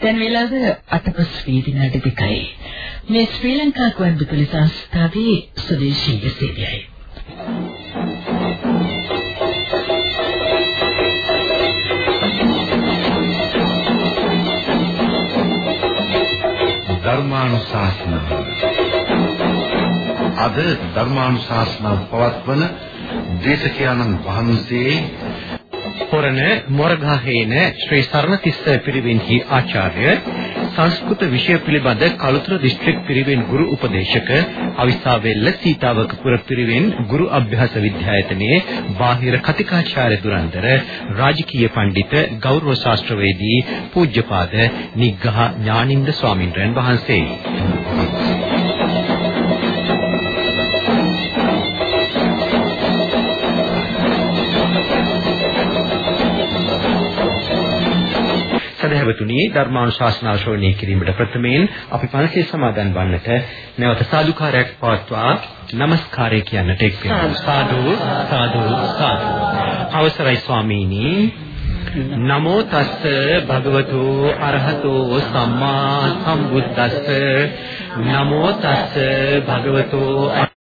දැන් වෙලාව අතපස් වී විනාඩි දෙකයි. මේ ශ්‍රී ලංකා ගුවන්විදුලි සංස්ථාවේ සුදේශීය සේවයයි. ධර්මානුශාසනාව අද ධර්මානුශාසනාව පවත්වන දේශකයන්න් වහන්සේ පොරණ මොරගහේන ශ්‍රී සරණතිස්ස පිරිවෙන්හි ආචාර්ය සංස්කෘත විෂය පිළිබඳ කළුතර දිස්ත්‍රික් පිරිවෙන් ගුරු උපදේශක අවිස්සාවෙල්ල සීතාවකපුර පිරිවෙන් ගුරු අභ්‍යාස විද්‍යායතනයේ බාහිර කතිකාචාර්ය දුරන්තර රාජකීය පඬිත ගෞරව ශාස්ත්‍රවේදී පූජ්‍යපාද නිග්ඝහ ඥානින්ද ස්වාමින්වයන් වහන්සේ. සදහැවතුනි ධර්මානුශාසනා ශ්‍රවණය කිරීමට ප්‍රථමයෙන් අපි පන්සිල් සමාදන් වන්නට නැවත සාදුකාරයක් පවත්වා নমස්කාරය කියන්නට එක් වෙනවා. සාදු සාදු සාදු. අවසරයි ස්වාමීනි. නමෝ තස්ස භගවතු අරහතෝ සම්මා සම්බුද්දස්ස. නමෝ තස්ස භගවතු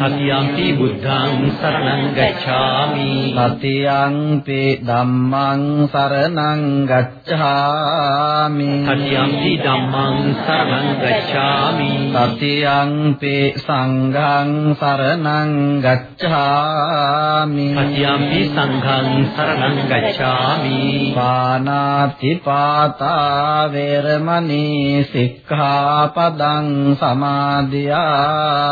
සතියම්පි බුද්ධං සරණං ගච්ඡාමි. සතියංපි ධම්මං සරණං ගච්ඡාමි. සතියම්පි ධම්මං සරණං ගච්ඡාමි. සතියංපි සංඝං සරණං ගච්ඡාමි. සතියම්පි සංඝං සරණං ගච්ඡාමි. පානාති පාතා වේරමණී සික්ඛාපදං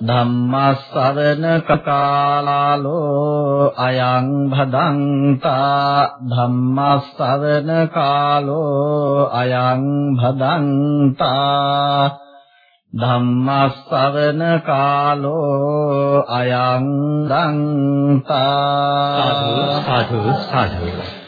ධම්මස්සවන කකාලාලෝ අයං භදංතා ධම්මස්සවන කාලෝ අයං භදංතා ධම්මස්සවන කාලෝ අයං දංතා සාදු සාදු.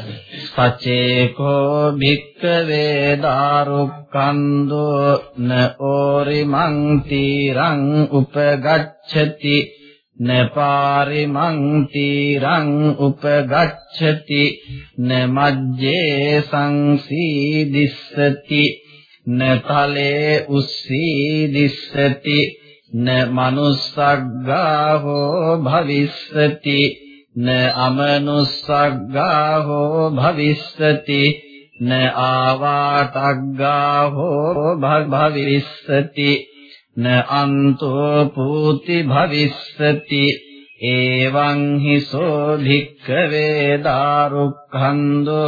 සචේකෝ භික්ඛවේ දාරුක්ඛන්தோ න ඕරිමං තීරං උපගච්ඡති න පාරිමං තීරං උපගච්ඡති න මජ්ජේ සංසීදිස්සති න තලේ උස්සී දිස්සති න මනුස්සග්ගාහෝ භවිස්සති න අමනුස්සග්ගාහෝ භවිස්සති න ආවාටග්ගාහෝ භවිස්සති න අන්තෝ පූති භවිස්සති එවං හි සෝ භික්ඛවේ දාරුක්ඛන්தோ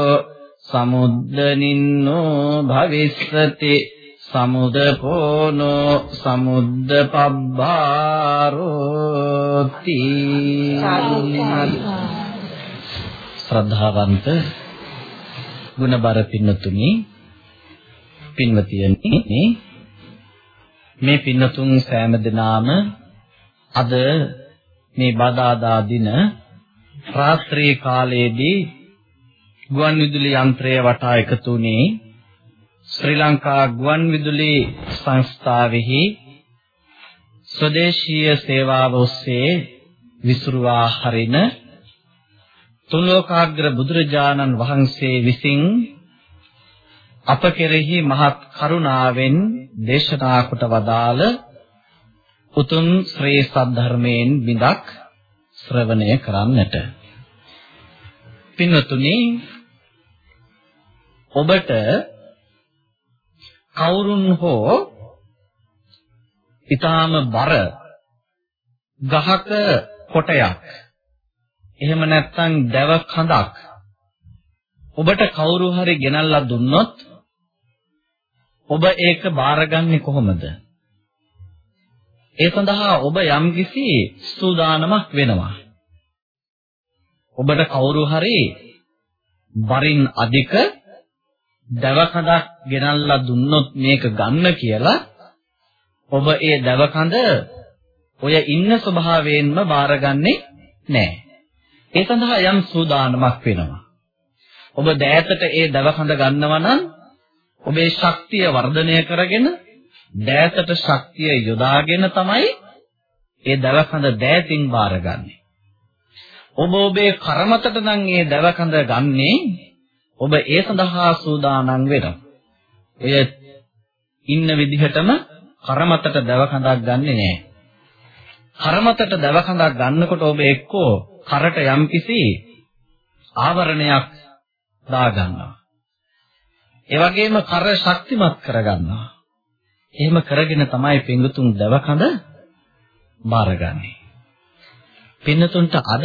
සමුද්දනින්නෝ භවිස්සති සමුදපෝනෝ සමුද්දපබ්බාරෝති. ශ්‍රද්ධාවන්ත ගුණබර පින්නතුනි පින්වතියනි මේ පින්නතුන් සෑම දිනාම අද මේ බදාදා දින රාත්‍රී කාලයේදී ගුවන් විදුලි යන්ත්‍රය වටා එකතු වුණේ ශ්‍රී ලංකා ගුවන් විදුලි සංස්ථාවෙහි ස්වදේශීය සේවාව ඔස්සේ විසුරුවා හරින තුන්ලෝකාග්‍ර බුදුරජාණන් වහන්සේ විසින් අප කෙරෙහි මහත් කරුණාවෙන් දේශනා කොට වදාළ උතුම් ශ්‍රී සද්ධර්මයෙන් බිඳක් ශ්‍රවණය කරන්නට. පින්වතුනි ඔබට කවුරුන් හෝ ඊටාම බර ගහක කොටයක් එහෙම නැත්නම් දැව කඳක් ඔබට කවුරු හරි ගෙනල්ලා දුන්නොත් ඔබ ඒක බාරගන්නේ කොහොමද? ඒ සඳහා ඔබ යම්කිසි සූදානමක් වෙනවා. ඔබට කවුරු හරි වරින් අධික දවකඳක් ගෙනල්ලා දුන්නොත් මේක ගන්න කියලා ඔබ ඒ දවකඳ ඔය ඉන්න ස්වභාවයෙන්ම බාරගන්නේ නැහැ. ඒ සඳහා යම් සූදානමක් වෙනවා. ඔබ දෑතට ඒ දවකඳ ගන්නවා නම් ඔබේ ශක්තිය වර්ධනය කරගෙන දෑතට ශක්තිය යොදාගෙන තමයි ඒ දවකඳ දෑතින් බාරගන්නේ. ඔබ ඔබේ කර්මතට නම් ඒ දවකඳ ගන්නේ ඔබ ඒ සඳහා සූදානම් වෙනවා. එය ඉන්න විදිහටම කර්මතට දවකඳක් ගන්නෙ නෑ. කර්මතට දවකඳක් ගන්නකොට ඔබ එක්කෝ කරට යම්කිසි ආවරණයක් දාගන්නවා. ඒ වගේම කර ශක්තිමත් කරගන්නවා. එහෙම කරගෙන තමයි පිඟුතුන් දවකඳ බාරගන්නේ. පින්නතුන්ට අද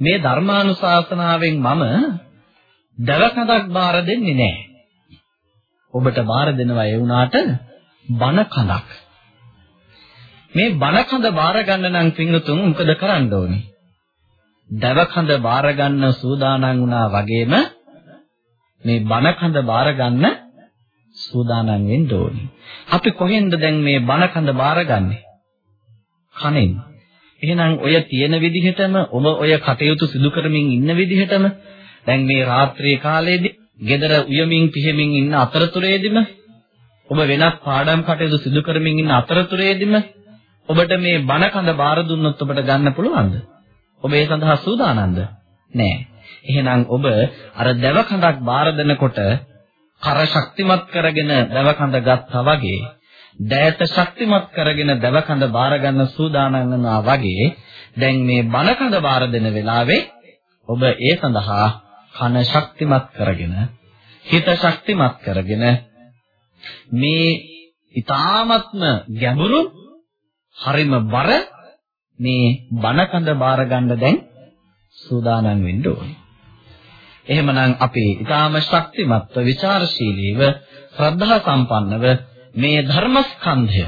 මේ ධර්මානුශාසනාවෙන් මම දවකඳක් බාර දෙන්නේ නැහැ. ඔබට බාර දෙනවා ඒ වුණාට බණ කඳක්. මේ බණ කඳ බාර ගන්න නම් පින්නතුන් මොකද කරන්න ඕනේ? දවකඳ බාර ගන්න සූදානම් වුණා වගේම මේ බණ කඳ බාර ගන්න සූදානම් වෙන්න ඕනේ. අපි කොහෙන්ද දැන් මේ බණ කඳ බාරගන්නේ? කනෙන්. එහෙනම් ඔය තියෙන විදිහටම ඔබ ඔය කටයුතු සිදු කරමින් ඉන්න විදිහටම දැන් මේ රාත්‍රී කාලයේදී gedara උයමින් පිහමින් ඉන්න අතරතුරේදීම ඔබ වෙනත් පාඩම් කටයුතු සිදු කරමින් ඉන්න අතරතුරේදීම ඔබට මේ බණ කඳ බාර දුන්නොත් ඔබට ගන්න පුළුවන්ද? ඔබ ඒ සඳහා සූදානම්ද? නෑ. එහෙනම් ඔබ අර දැව කඳක් බාර දෙනකොට කර ශක්තිමත් කරගෙන දැව කඳ ගත්තා වගේ දෑත ශක්තිමත් කරගෙන දවකඳ බාර ගන්න සූදානම් වෙනවා වගේ දැන් මේ බණකඳ බාර දෙන වෙලාවේ ඔබ ඒ සඳහා කන ශක්තිමත් කරගෙන හිත ශක්තිමත් කරගෙන මේ ඊ타මත්ම ගැඹුරු හරිම බර මේ බණකඳ බාර ගන්න දැන් සූදානම් වෙන්න ඕනේ. එහෙමනම් අපි ඊ타ම ශක්තිමත්ව ਵਿਚාරශීලීව ශ්‍රද්ධා සම්පන්නව මේ ධර්මස්කන්ධය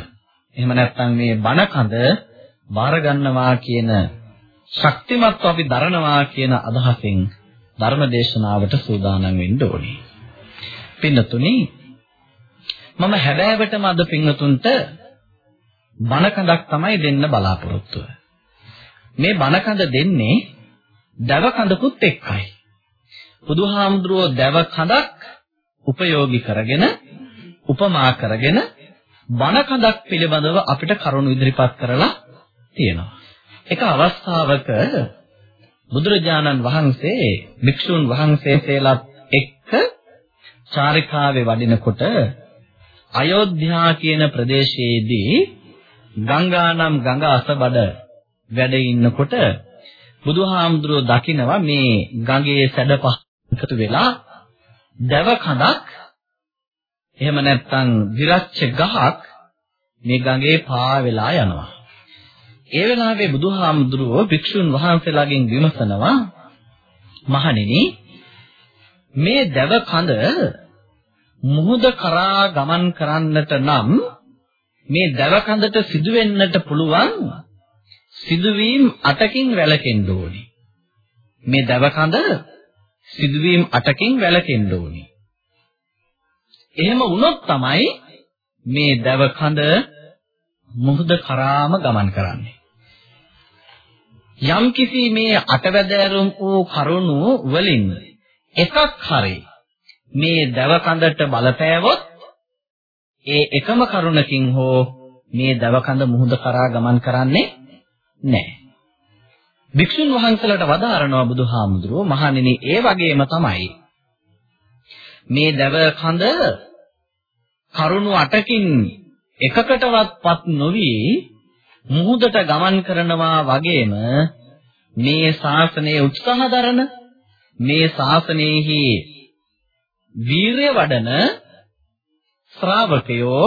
එහෙම නැත්නම් මේ බණකඳ බාර ගන්නවා කියන ශක්තිමත්ව අපි දරනවා කියන අදහසින් ධර්ම දේශනාවට සූදානම් වෙන්න ඕනේ. පින්නතුනි මම හැබෑවටම අද පින්වතුන්ට බණකඳක් තමයි දෙන්න බලාපොරොත්තු මේ බණකඳ දෙන්නේ දව කඳකුත් එක්කයි. බුදුහාමුදුරුවෝ දව කඳක් උපයෝගී කරගෙන උපමා කරගෙන බණ කඳක් පිළිබඳව අපිට කරුණු ඉදිරිපත් කරලා තියෙනවා. එක අවස්ථාවක බුදුරජාණන් වහන්සේ භික්ෂුන් වහන්සේලාත් එක්ක චාරිකාවේ වඩිනකොට අයෝධ්‍යා කියන ප්‍රදේශයේදී ගංගානම් ගඟ අසබඩ වැඩ ඉන්නකොට බුදුහාමුදුරුවෝ දකිනවා මේ ගඟේ සැඩපහ එකතු වෙලා දැව කඳක් එහෙම නැත්නම් විරච්ච ගහක් මේ ගඟේ පා වෙලා යනවා. ඒ වෙලාවේ බුදුහාමුදුරුවෝ භික්ෂුන් වහන්සේලාගෙන් විමසනවා මහණෙනි මේ දැව කඳ මුහුද කරා ගමන් කරන්නට නම් මේ දැව කඳට සිදුවෙන්නට පුළුවන් සිදුවීම් අටකින් වැළකෙන්න ඕනේ. මේ දැව කඳ සිදුවීම් අටකින් වැළකෙන්න ඕනේ. එහෙම වුණොත් තමයි මේ දැව කඳ මුහුද කරාම ගමන් කරන්නේ. යම්කිසි මේ අටවැදෑරුම් වූ කරුණු වලින් එකක් හරි මේ දැව කඳට බලපෑවොත් ඒ එකම කරුණකින් හෝ මේ දැව කඳ මුහුද කරා ගමන් කරන්නේ නැහැ. භික්ෂුන් වහන්සේලාට වදාරනවා බුදුහාමුදුරුවෝ මහණෙනි ඒ වගේම තමයි මේ දැව කඳ කරුණු අටකින් එකකටවත්පත් නොවි මුහුදට ගමන් කරනවා වගේම මේ ශාසනයේ උත්සාහ දරන මේ ශාසනයෙහි වීරය වඩන ශ්‍රාවකයෝ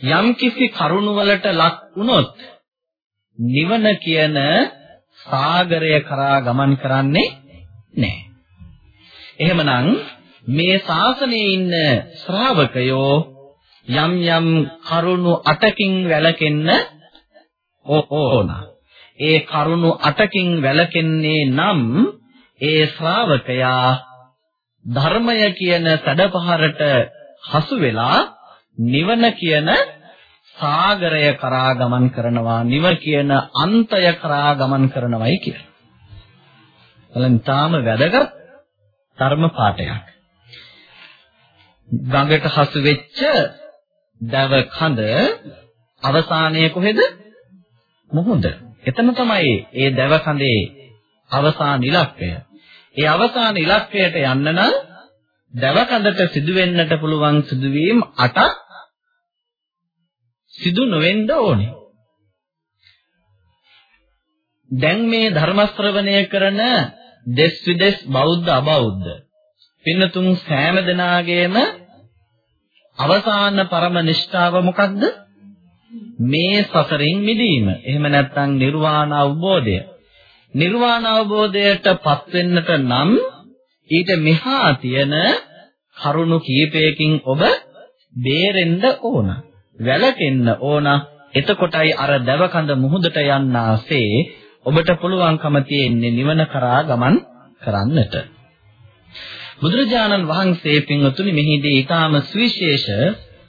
යම්කිසි කරුණු වලට ලක් වුණොත් නිවන කියන සාගරය කරා ගමන් කරන්නේ නැහැ. එහෙමනම් මේ ශාසනයේ ඉන්න ශ්‍රාවකයෝ යම් යම් කරුණු අටකින් වැළකෙන්න ඕන. ඒ කරුණු අටකින් වැළකෙන්නේ නම් ඒ ශ්‍රාවකයා ධර්මය කියන සැඩපහරට හසු වෙලා නිවන කියන සාගරය කරා ගමන් කරනවා නිව කියන අන්තය කරා ගමන් කරනවායි කියලා. බලන්න තාම වැදගත් ධර්ම පාඩයක්. ගඟට හසු වෙච්ච දව කඳ අවසානයේ කොහෙද? මුහුද. එතන තමයි ඒ දව කඳේ අවසාන ඉලක්කය. ඒ අවසාන ඉලක්කයට යන්න නම් දව කඳට සිදු වෙන්නට පුළුවන් සිදුවීම් 8ක් සිදු නොවෙන්න ඕනේ. දැන් මේ ධර්ම ශ්‍රවණය කරන දෙස් විදෙස් බෞද්ධ අබෞද්ධ පින්නතුන් සෑම දෙනාගේම අවසාන පරම නිෂ්ඨාව මොකක්ද? මේ සසරින් මිදීම. එහෙම නැත්නම් නිර්වාණ අවබෝධය. නිර්වාණ අවබෝධයට පත් වෙන්නට නම් ඊට මෙහා තියෙන කරුණු කීපයකින් ඔබ බේරෙන්න ඕන. වැළකෙන්න ඕන. එතකොටයි අර දවකඳ මුහුදට යන්නාසේ ඔබට පුළුවන්කම තියෙන්නේ නිවන කරා ගමන් කරන්නට. බුදුරජාණන් වහන්සේ පින්වතුනි මෙහිදී ඊටාම සුවිශේෂ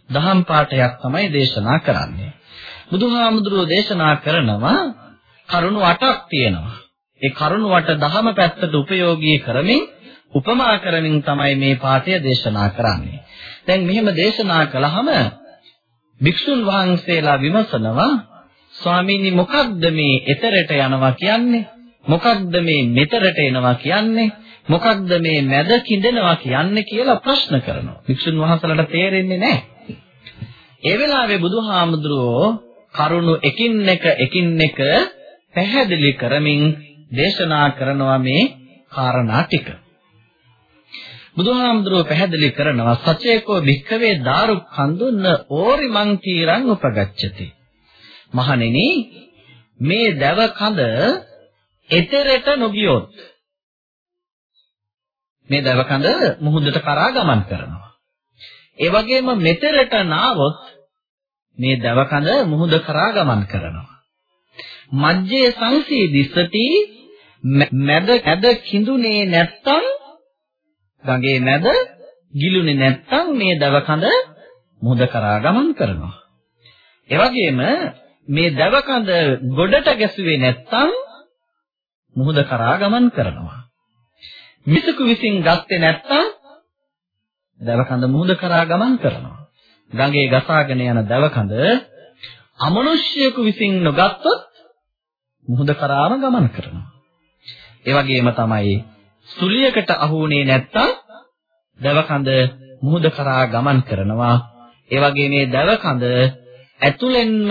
දහම් පාඨයක් තමයි දේශනා කරන්නේ. බුදුහාමුදුරුවෝ දේශනා කරනවා කරුණු 8ක් තියෙනවා. ඒ කරුණු 8 දහම පැත්තට උපයෝගී කරමින් උපමා කරමින් තමයි මේ පාඨය දේශනා කරන්නේ. දැන් මෙහෙම දේශනා කළාම භික්ෂුන් වහන්සේලා විමසනවා ස්වාමීනි මොකක්ද මේ එතරට යනවා කියන්නේ? මොකක්ද මේ මෙතරට එනවා කියන්නේ? මොකක්ද මේ මැද කිඳෙනවා කියන්නේ කියලා ප්‍රශ්න කරනවා. භික්ෂුන් වහන්සේලාට තේරෙන්නේ නැහැ. ඒ වෙලාවේ බුදුහාමුදුරුවෝ කරුණු එකින් එක එකින් එක පැහැදිලි කරමින් දේශනා කරනවා මේ කාරණා ටික. බුදුහාමුදුරුවෝ පැහැදිලි කරනවා සචේකෝ භික්ඛවේ දාරුක්ඛන්දුන්න ඕරි මං තීරං උපගච්ඡති. මහණෙනි මේ දව කඳ එතරට නොගියොත් මේ දවකඳ මුහුදට කරා ගමන් කරනවා. ඒ වගේම මෙතරට නාවොත් මේ දවකඳ මුහුද කරා ගමන් කරනවා. මජ්ජේ සංසීදිස්සති මැද ඇද කිඳුනේ නැත්තම් ගඟේ මැද ගිලුනේ නැත්තම් මේ දවකඳ මුහුද කරා ගමන් කරනවා. ඒ වගේම මේ දවකඳ ගොඩට ගැසුවේ නැත්තම් මුහුද කරා ගමන් කරනවා. මිසකු විසින් ගත්තේ නැත්තම් දවකඳ මුහුද කරා ගමන් කරනවා. ගඟේ ගසාගෙන යන දවකඳ අමනුෂ්‍යයෙකු විසින් නොගත්තොත් මුහුද කරාම ගමන් කරනවා. ඒ වගේම තමයි සුලියකට අහුුනේ නැත්තම් දවකඳ මුහුද කරා ගමන් කරනවා. ඒ වගේ මේ දවකඳ ඇතුළෙන්ම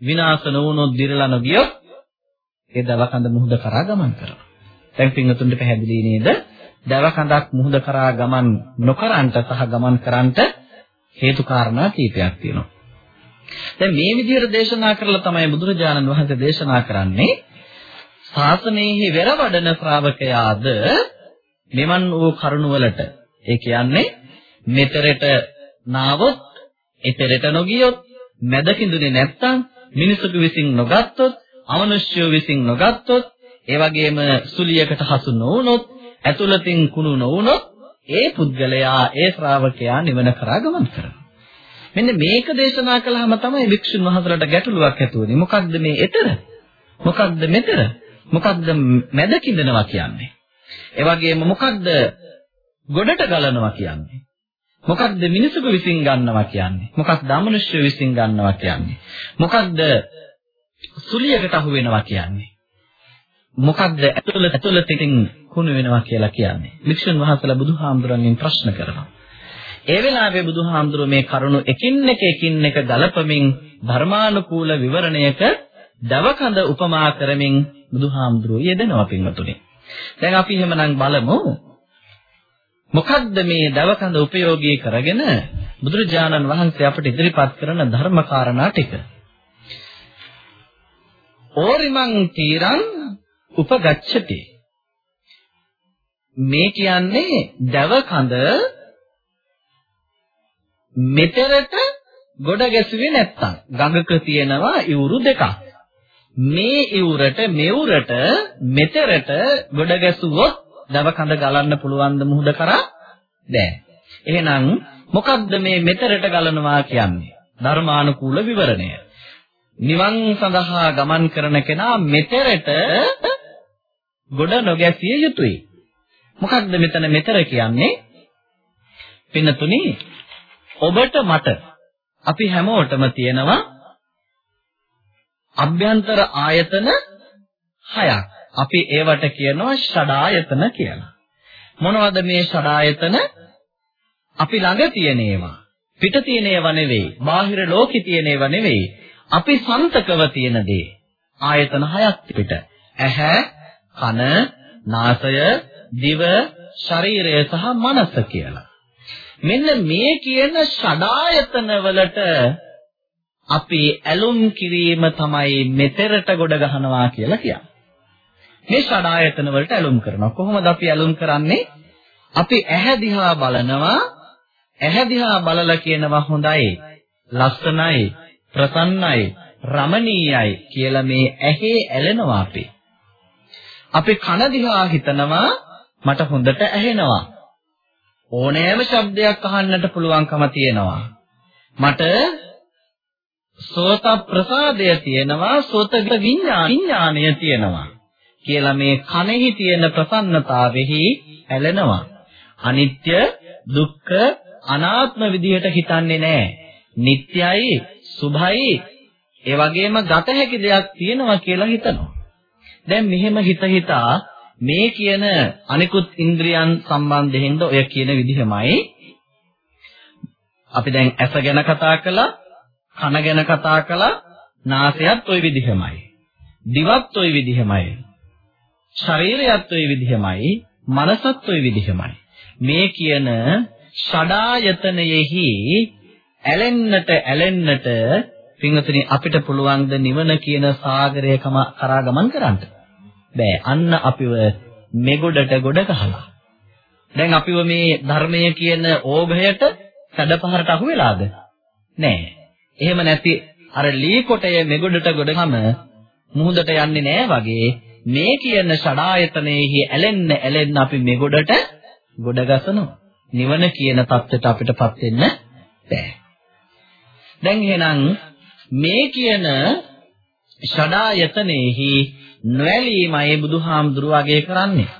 විනාශ නොවුනොත් දිරලා නොගියොත් ඒ දවකඳ මුහුද කරා ගමන් කරනවා. දැන් පින්වතුන්ට පැහැදිලි නේද? දවකඳක් මුහුද කරා ගමන් නොකරන්ට සහ ගමන් කරන්ට හේතු කාරණා කීපයක් තියෙනවා. දැන් මේ විදිහට දේශනා කරලා තමයි බුදුරජාණන් වහන්සේ දේශනා කරන්නේ ශාසනයේ වෙරවඩන ශ්‍රාවකයාද මෙවන් වූ කරුණවලට ඒ කියන්නේ මෙතරට නාවොත් එතරට නොගියොත් මැද කිඳුනේ නැත්තම් මිනිසුක විසින් නොගත්තොත් අමනුෂ්‍යව විසින් නොගත්තොත් ඒ වගේම සුලියකට හසු නොවුනොත් ඇතුළතින් කුණු නොවුනොත් ඒ පුද්ගලයා ඒ ශ්‍රාවකයා නිවන කරා ගමන් කරනවා මෙන්න මේක දේශනා කළාම තමයි වික්ෂුන් වහන්සේලාට ගැටලුවක් ඇති වෙන්නේ. මොකක්ද මේ ඊතර? මොකක්ද මෙතර? මොකක්ද මැද කිඳනවා කියන්නේ? ඒ වගේම මොකක්ද ගොඩට ගලනවා කියන්නේ? මොකක්ද මිනිසුක විසින් ගන්නවා කියන්නේ? මොකක්ද අමනුෂ්‍ය විසින් ගන්නවා කියන්නේ? මොකක්ද සුලියකට අහු වෙනවා කියන්නේ? මොකක්ද ඇතුළත ඇතුළතින් කුණු වෙනවා කියලා කියන්නේ? වික්ෂුන් වහන්සේලා බුදුහාමුදුරන්ගෙන් ප්‍රශ්න කරනවා. ඒ වෙලාවේ බුදුහාමුදුරුව මේ කරුණු එකින් එක එකින් එක ගලපමින් ධර්මානුකූල විවරණයක දවකඳ උපමා කරමින් බුදුහාමුදුරුව යෙදෙනවා පින්වතුනි. දැන් අපි එහෙමනම් බලමු මොකද්ද මේ දවකඳ උපයෝගී කරගෙන බුදුරජාණන් වහන්සේ අපට ඉදිරිපත් කරන ධර්ම කාරණා ටික. ඕරිමං තීරං උපගච්ඡති මේ කියන්නේ දවකඳ මෙතරට ගොඩ ගැසුවේ නැත්තම් ගඟක තියෙනවා ඉවුරු දෙකක්. මේ ඉවුරට මෙවුරට මෙතරට ගොඩ ගැසුවොත් දව කඳ ගලන්න පුළුවන් ද මුහුද කරා? බෑ. එහෙනම් මොකක්ද මේ මෙතරට ගලනවා කියන්නේ? ධර්මානුකූල විවරණය. නිවන් සඳහා ගමන් කරන කෙනා මෙතරට ගොඩ නොගැසිය යුතුයි. මොකක්ද මෙතන මෙතර කියන්නේ? පින්නතුනි ඔබට මට අපි හැමෝටම තියෙනවා අභ්‍යන්තර ආයතන හයක්. අපි ඒවට කියනවා ෂඩායතන කියලා. මොනවද මේ ෂඩායතන? අපි ළඟ තියෙන ඒවා. පිට තියෙන ඒවා නෙවෙයි. බාහිර ලෝකෙ තියෙන ඒවා නෙවෙයි. අපි සන්තකව තියෙන දේ. ආයතන හයක් පිට. ඇහැ, කන, නාසය, දිව, ශරීරය සහ මනස කියලා. මෙන්න මේ කියන ෂඩායතන වලට අපි ඇලුම් කිරීම තමයි මෙතරට ගොඩ ගහනවා කියලා කියන්නේ. මේ ෂඩායතන වලට ඇලුම් කරනවා. කොහොමද අපි ඇලුම් කරන්නේ? අපි ඇහැ දිහා බලනවා. ඇහැ දිහා බලලා කියනවා හොඳයි, ලස්සනයි, ප්‍රසන්නයි, රමණීයයි කියලා මේ ඇහි ඇලෙනවා අපි. අපි කන දිහා හිතනවා මට හොඳට ඇහෙනවා. ඕනෑම ශබ්දයක් අහන්නට පුළුවන්කම තියෙනවා. මට සෝත ප්‍රසාදය තියෙනවා සෝත විඥානය තියෙනවා කියලා මේ කනෙහි තියෙන ප්‍රසන්නතාවෙහි ඇලෙනවා. අනිත්‍ය දුක්ඛ අනාත්ම විදිහට හිතන්නේ නැහැ. නිට්ටයයි සුභයි ඒ වගේම ගත හැකි දෙයක් තියෙනවා කියලා හිතනවා. දැන් මෙහෙම හිත හිතා මේ කියන අනිකුත් ඉන්ද්‍රියන් සම්බන්ධයෙන්ද ඔය කියන විදිහමයි අපි දැන් ඇස ගැන කතා කළා කන ගැන කතා කළා නාසයත් ওই විදිහමයි දිවත් ওই විදිහමයි ශරීරයත් ওই විදිහමයි මනසත් ওই විදිහමයි මේ කියන ෂඩායතනයෙහි ඇලෙන්නට ඇලෙන්නට පින්වතුනි අපිට පුළුවන් ද නිවන කියන සාගරයකම කරා ගමන් කරන්න බෑ. අන්න අපිව මෙගොඩට ගොඩ ගහලා. දැන් අපිව මේ ධර්මය කියන ඕඝයට සැඩපහරට අහු වෙලාද? නෑ. එහෙම නැති අර ලී කොටය මෙගොඩට ගොඩගම මුහුදට යන්නේ නෑ වගේ මේ කියන ෂඩායතනෙහි ඇලෙන්න ඇලෙන්න අපි මෙගොඩට ගොඩ ගසනවා. නිවන කියන தත්ත්වයට අපිටපත් වෙන්න බෑ. දැන් එහෙනම් මේ කියන ෂඩායතනෙහි නොඇලීමයි බුදුහාමුදුරුව අගය කරන්නේ.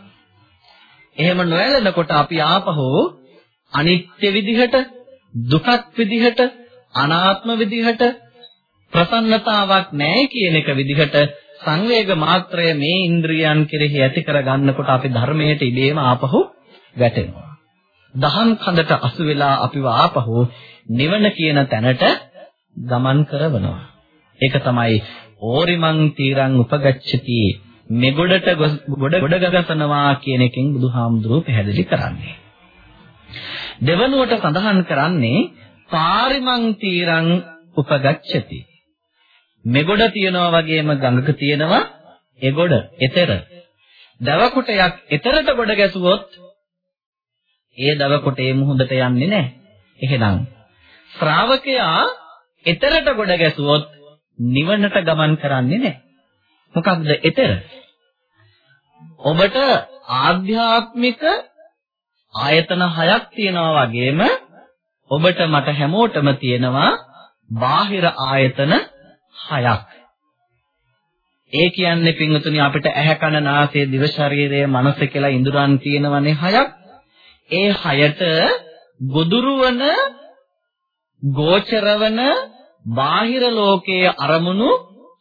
එහෙම නොඇලෙනකොට අපි ආපහු අනිත්‍ය විදිහට, දුකක් විදිහට, අනාත්ම විදිහට ප්‍රසන්නතාවක් නැහැ කියන එක විදිහට සංවේග මාත්‍රය මේ ඉන්ද්‍රියන් කෙරෙහි ඇති කර ගන්නකොට අපි ධර්මයට ඉබේම ආපහු වැටෙනවා. දහම් කඳට අසු වෙලා අපිව ආපහු නිවන කියන තැනට ගමන් කරවනවා. ඒක තමයි ඕරිමං තීරං උපගච්ඡති මෙගොඩට ගොඩ ගොඩ ගසනවා කියන එකෙන් බුදුහාමුදුරුවෝ පැහැදිලි කරන්නේ. දෙවනුවට සඳහන් කරන්නේ පාරිමං තීරං උපගච්ඡති. මෙගොඩ තියනවා වගේම ගඟක තියෙනවා එගොඩ, එතර. දව කොටයක් එතරට ගොඩ ගැසුවොත් ඒ දව කොටේ මුහුදට යන්නේ නැහැ. එහෙනම් ශ්‍රාවකයා එතරට ගොඩ ගැසුවොත් නිවනට ගමන් කරන්නේ නැහැ. මොකක්ද එතර? ඔබට ආධ්‍යාත්මික ආයතන හයක් තියෙනවා වගේම ඔබට මට හැමෝටම තියෙනවා බාහිර ආයතන හයක්. ඒ කියන්නේ පින්වතුනි අපිට ඇහැ කන නාසය දිව ශරීරය මනස කියලා ඉඳුරන් තියෙනවනේ හයක්. ඒ හයට ගොදුරුවන ගෝචරවන බාහිර ලෝකයේ අරමුණු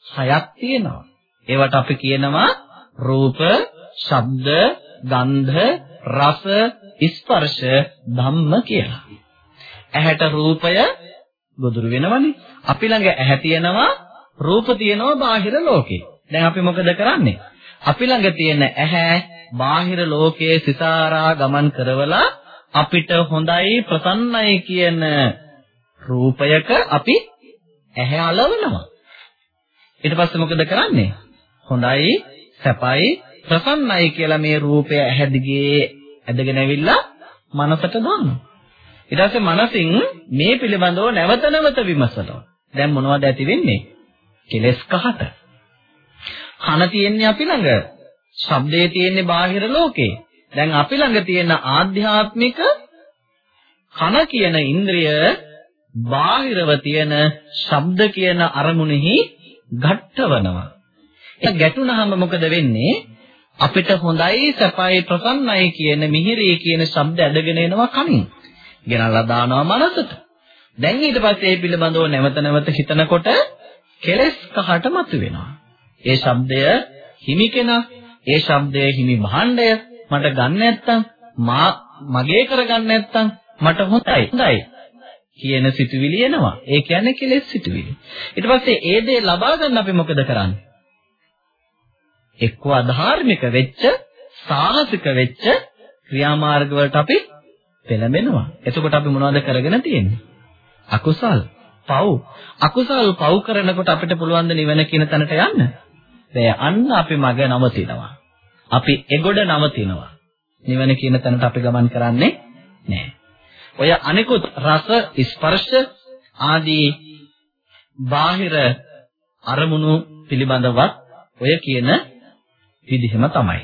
හයක් තියෙනවා. ඒවට අපි කියනවා රූප, ශබ්ද, ගන්ධ, රස, ස්පර්ශ, ධම්ම කියලා. ඇහැට රූපය ගොදුරු වෙනවනේ. අපි ළඟ ඇහැ තියෙනවා, රූප තියෙනවා බාහිර ලෝකේ. දැන් අපි මොකද කරන්නේ? අපි ළඟ තියෙන ඇහැ බාහිර ලෝකයේ සිතාරා ගමන් කරවලා අපිට හොඳයි ප්‍රසන්නයි කියන රූපයක අපි ඇහැ අලවනවා. ඊට පස්සේ මොකද කරන්නේ? හොඳයි, සැපයි, ප්‍රසන්නයි කියලා මේ රූපය ඇහැ දිගේ ඇදගෙන ඇවිල්ලා මනසට දානවා. ඊට පස්සේ මනසින් මේ පිළිබඳව නැවත නැවත විමසනවා. දැන් මොනවද ඇති වෙන්නේ? කෙලස් කහට. කන තියෙන්නේ අපි ළඟ. ශබ්දේ තියෙන්නේ බාහිර ලෝකේ. දැන් අපි ළඟ තියෙන ආධ්‍යාත්මික කන කියන ඉන්ද්‍රිය බාහිරව තියෙන ශබ්ද කියන අරමුණෙහි ඝට්ටවනවා. ඒක ගැටුණාම මොකද වෙන්නේ? අපිට හොඳයි සැපයි ප්‍රසන්නයි කියන මිහිරි කියන ශබ්ද ඇදගෙන එනවා කනින්. ගෙනල්ලා දානවා මනසට. දැන් ඊට පස්සේ මේ පිළිබඳව නැවත නැවත හිතනකොට කෙලස් කහට මතුවෙනවා. ඒ ශබ්දය හිමි කෙනා, ඒ ශබ්දය හිමි භාණ්ඩය මට ගන්න නැත්තම් මා මගේ කරගන්න නැත්තම් මට හොඳයි. හොඳයි. කියන සිතුවිලි එනවා. ඒ කියන්නේ කෙලෙස් සිතුවිලි. ඊට පස්සේ ඒ දේ ලබා ගන්න අපි මොකද කරන්නේ? එක්ක අධාර්මික වෙච්ච, සාහසික වෙච්ච ක්‍රියාමාර්ග වලට අපි පෙළඹෙනවා. එතකොට අපි මොනවද කරගෙන තියෙන්නේ? අකුසල්, පව්. අකුසල් පව් කරනකොට අපිට පුළුවන් ද නිවන කියන තැනට යන්න? බෑ. අන්න අපි මග නවතිනවා. අපි එගොඩ නවතිනවා. නිවන කියන තැනට අපි ගමන් කරන්නේ නැහැ. ඔය අනිකුත් රස ස්පර්ශ ආදී බාහිර අරමුණු පිළිබඳවත් ඔය කියන විදිහම තමයි.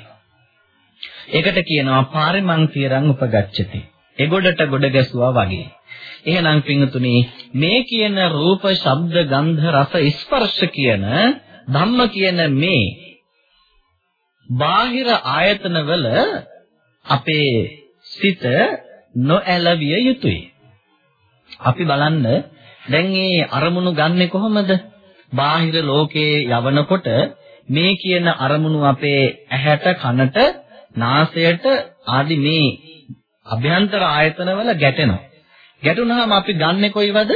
ඒකට කියනවා පාරිමං උපගච්ඡති. එගොඩට ගොඩ ගැසුවා වගේ. එහෙනම් පින්තුනි මේ කියන රූප, ශබ්ද, ගන්ධ, රස, ස්පර්ශ කියන ධම්ම කියන මේ බාහිර ආයතනවල අපේ සිත නොඇලවිය යුතුයි. අපි බලන්න දැන් මේ අරමුණු ගන්නෙ කොහොමද? බාහිර ලෝකයේ යවනකොට මේ කියන අරමුණු අපේ ඇහැට, කනට, නාසයට ආදි මේ අභ්‍යන්තර ආයතනවල ගැටෙනවා. ගැටුනහම අපි ගන්නෙ කොයිවද?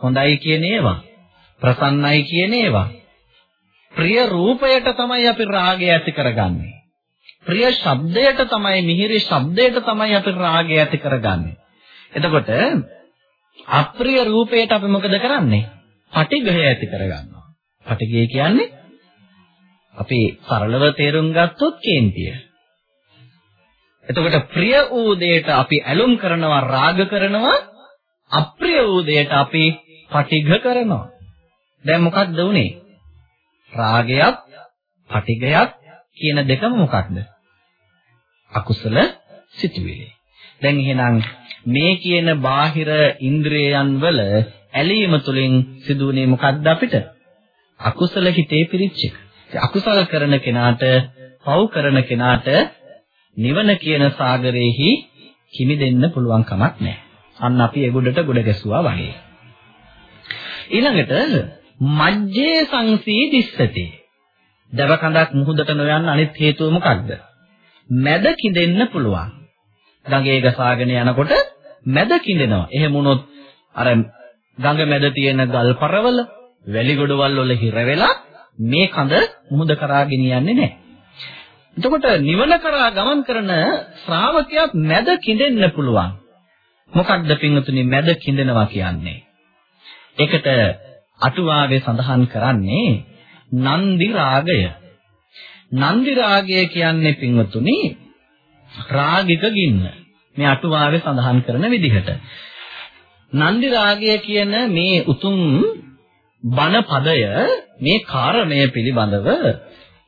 හොඳයි කියන ඒවා. ප්‍රසන්නයි කියන ඒවා. ප්‍රිය රූපයට තමයි අපි රාගය ඇති කරගන්නේ. ප්‍රිය ශබ්දයට තමයි මිහිරි ශබ්දයට තමයි අපි රාගය ඇති කරගන්නේ. එතකොට අප්‍රිය රූපයට අපි මොකද කරන්නේ? පටිඝය ඇති කරගන්නවා. පටිඝය කියන්නේ අපි සරලව තේරුම් ගත්තොත් කේන්තිය. එතකොට ප්‍රිය වූ දෙයට අපි ඇලුම් කරනවා රාග කරනවා අප්‍රිය වූ දෙයට අපි පටිඝ කරනවා. දැන් මොකක්ද උනේ? රාගයත් පටිඝයත් කියන දෙකම මොකක්ද? අකුසල සිතුවිලි. දැන් එහෙනම් මේ කියන බාහිර ඉන්ද්‍රියයන් වල ඇලීම තුලින් සිදුවන්නේ මොකක්ද අපිට? අකුසල හිතේ පිරිච්ච එක. අකුසල කරන කෙනාට, පව් කරන කෙනාට නිවන කියන සාගරේහි කිමි දෙන්න පුළුවන් කමක් නැහැ. අන්න අපි එගොඩට ගොඩ ගැසුවා වගේ. ඊළඟට මජ්ජේ සංසීදිස්සති. දව කඳක් මුහුදට නොයන්න අනිත් හේතුව මොකක්ද? මැද කිඳෙන්න පුළුවන්. ගඟේ ගසාගෙන යනකොට මැද කිඳෙනවා. එහෙම වුණොත් අර ගඟ මැද තියෙන ගල් පරවල, වැලි ගොඩවල් වල හිර වෙලා මේ කඳ මුහුද කරා ගෙනියන්නේ නැහැ. එතකොට නිවන කරා ගමන් කරන ශ්‍රාවකයාත් මැද කිඳෙන්න පුළුවන්. මොකක්ද පින්වතුනි මැද කිඳෙනවා කියන්නේ? ඒකට අටුවාවේ සඳහන් කරන්නේ නන්දි රාගය. නන්දි රාගය කියන්නේ පින්වතුනි රාගික ගින්න. මේ අටුවාවේ සඳහන් කරන විදිහට. නන්දි රාගය කියන මේ උතුම් බණ පදය මේ කාරණය පිළිබඳව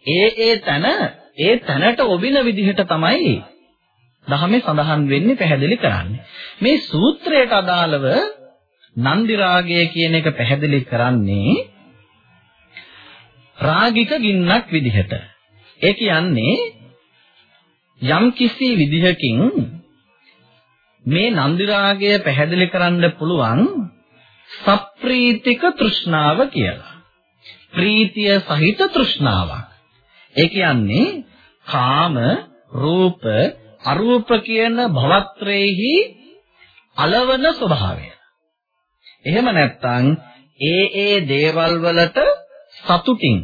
ඒ ඒ තන ඒ තැනට ඔබින විදිහට තමයි දහමේ සඳහන් වෙන්නේ පැහැදිලි කරන්නේ. මේ සූත්‍රයට අදාළව නන්දි රාගය කියන එක පැහැදිලි කරන්නේ රාගික ගින්නක් විදිහට. ඒ කියන්නේ යම් කිසි විදිහකින් මේ නන්දි රාගය පැහැදිලි කරන්න පුළුවන් සප්‍රීතික තෘෂ්ණාව කියලා. ප්‍රීතිය සහිත තෘෂ්ණාවක්. ඒ කියන්නේ කාම, රූප, අරූප කියන භවත්‍රයේහි అలවන ස්වභාවය. එහෙම නැත්නම් ඒ ඒ දේවල් වලට සතුටින්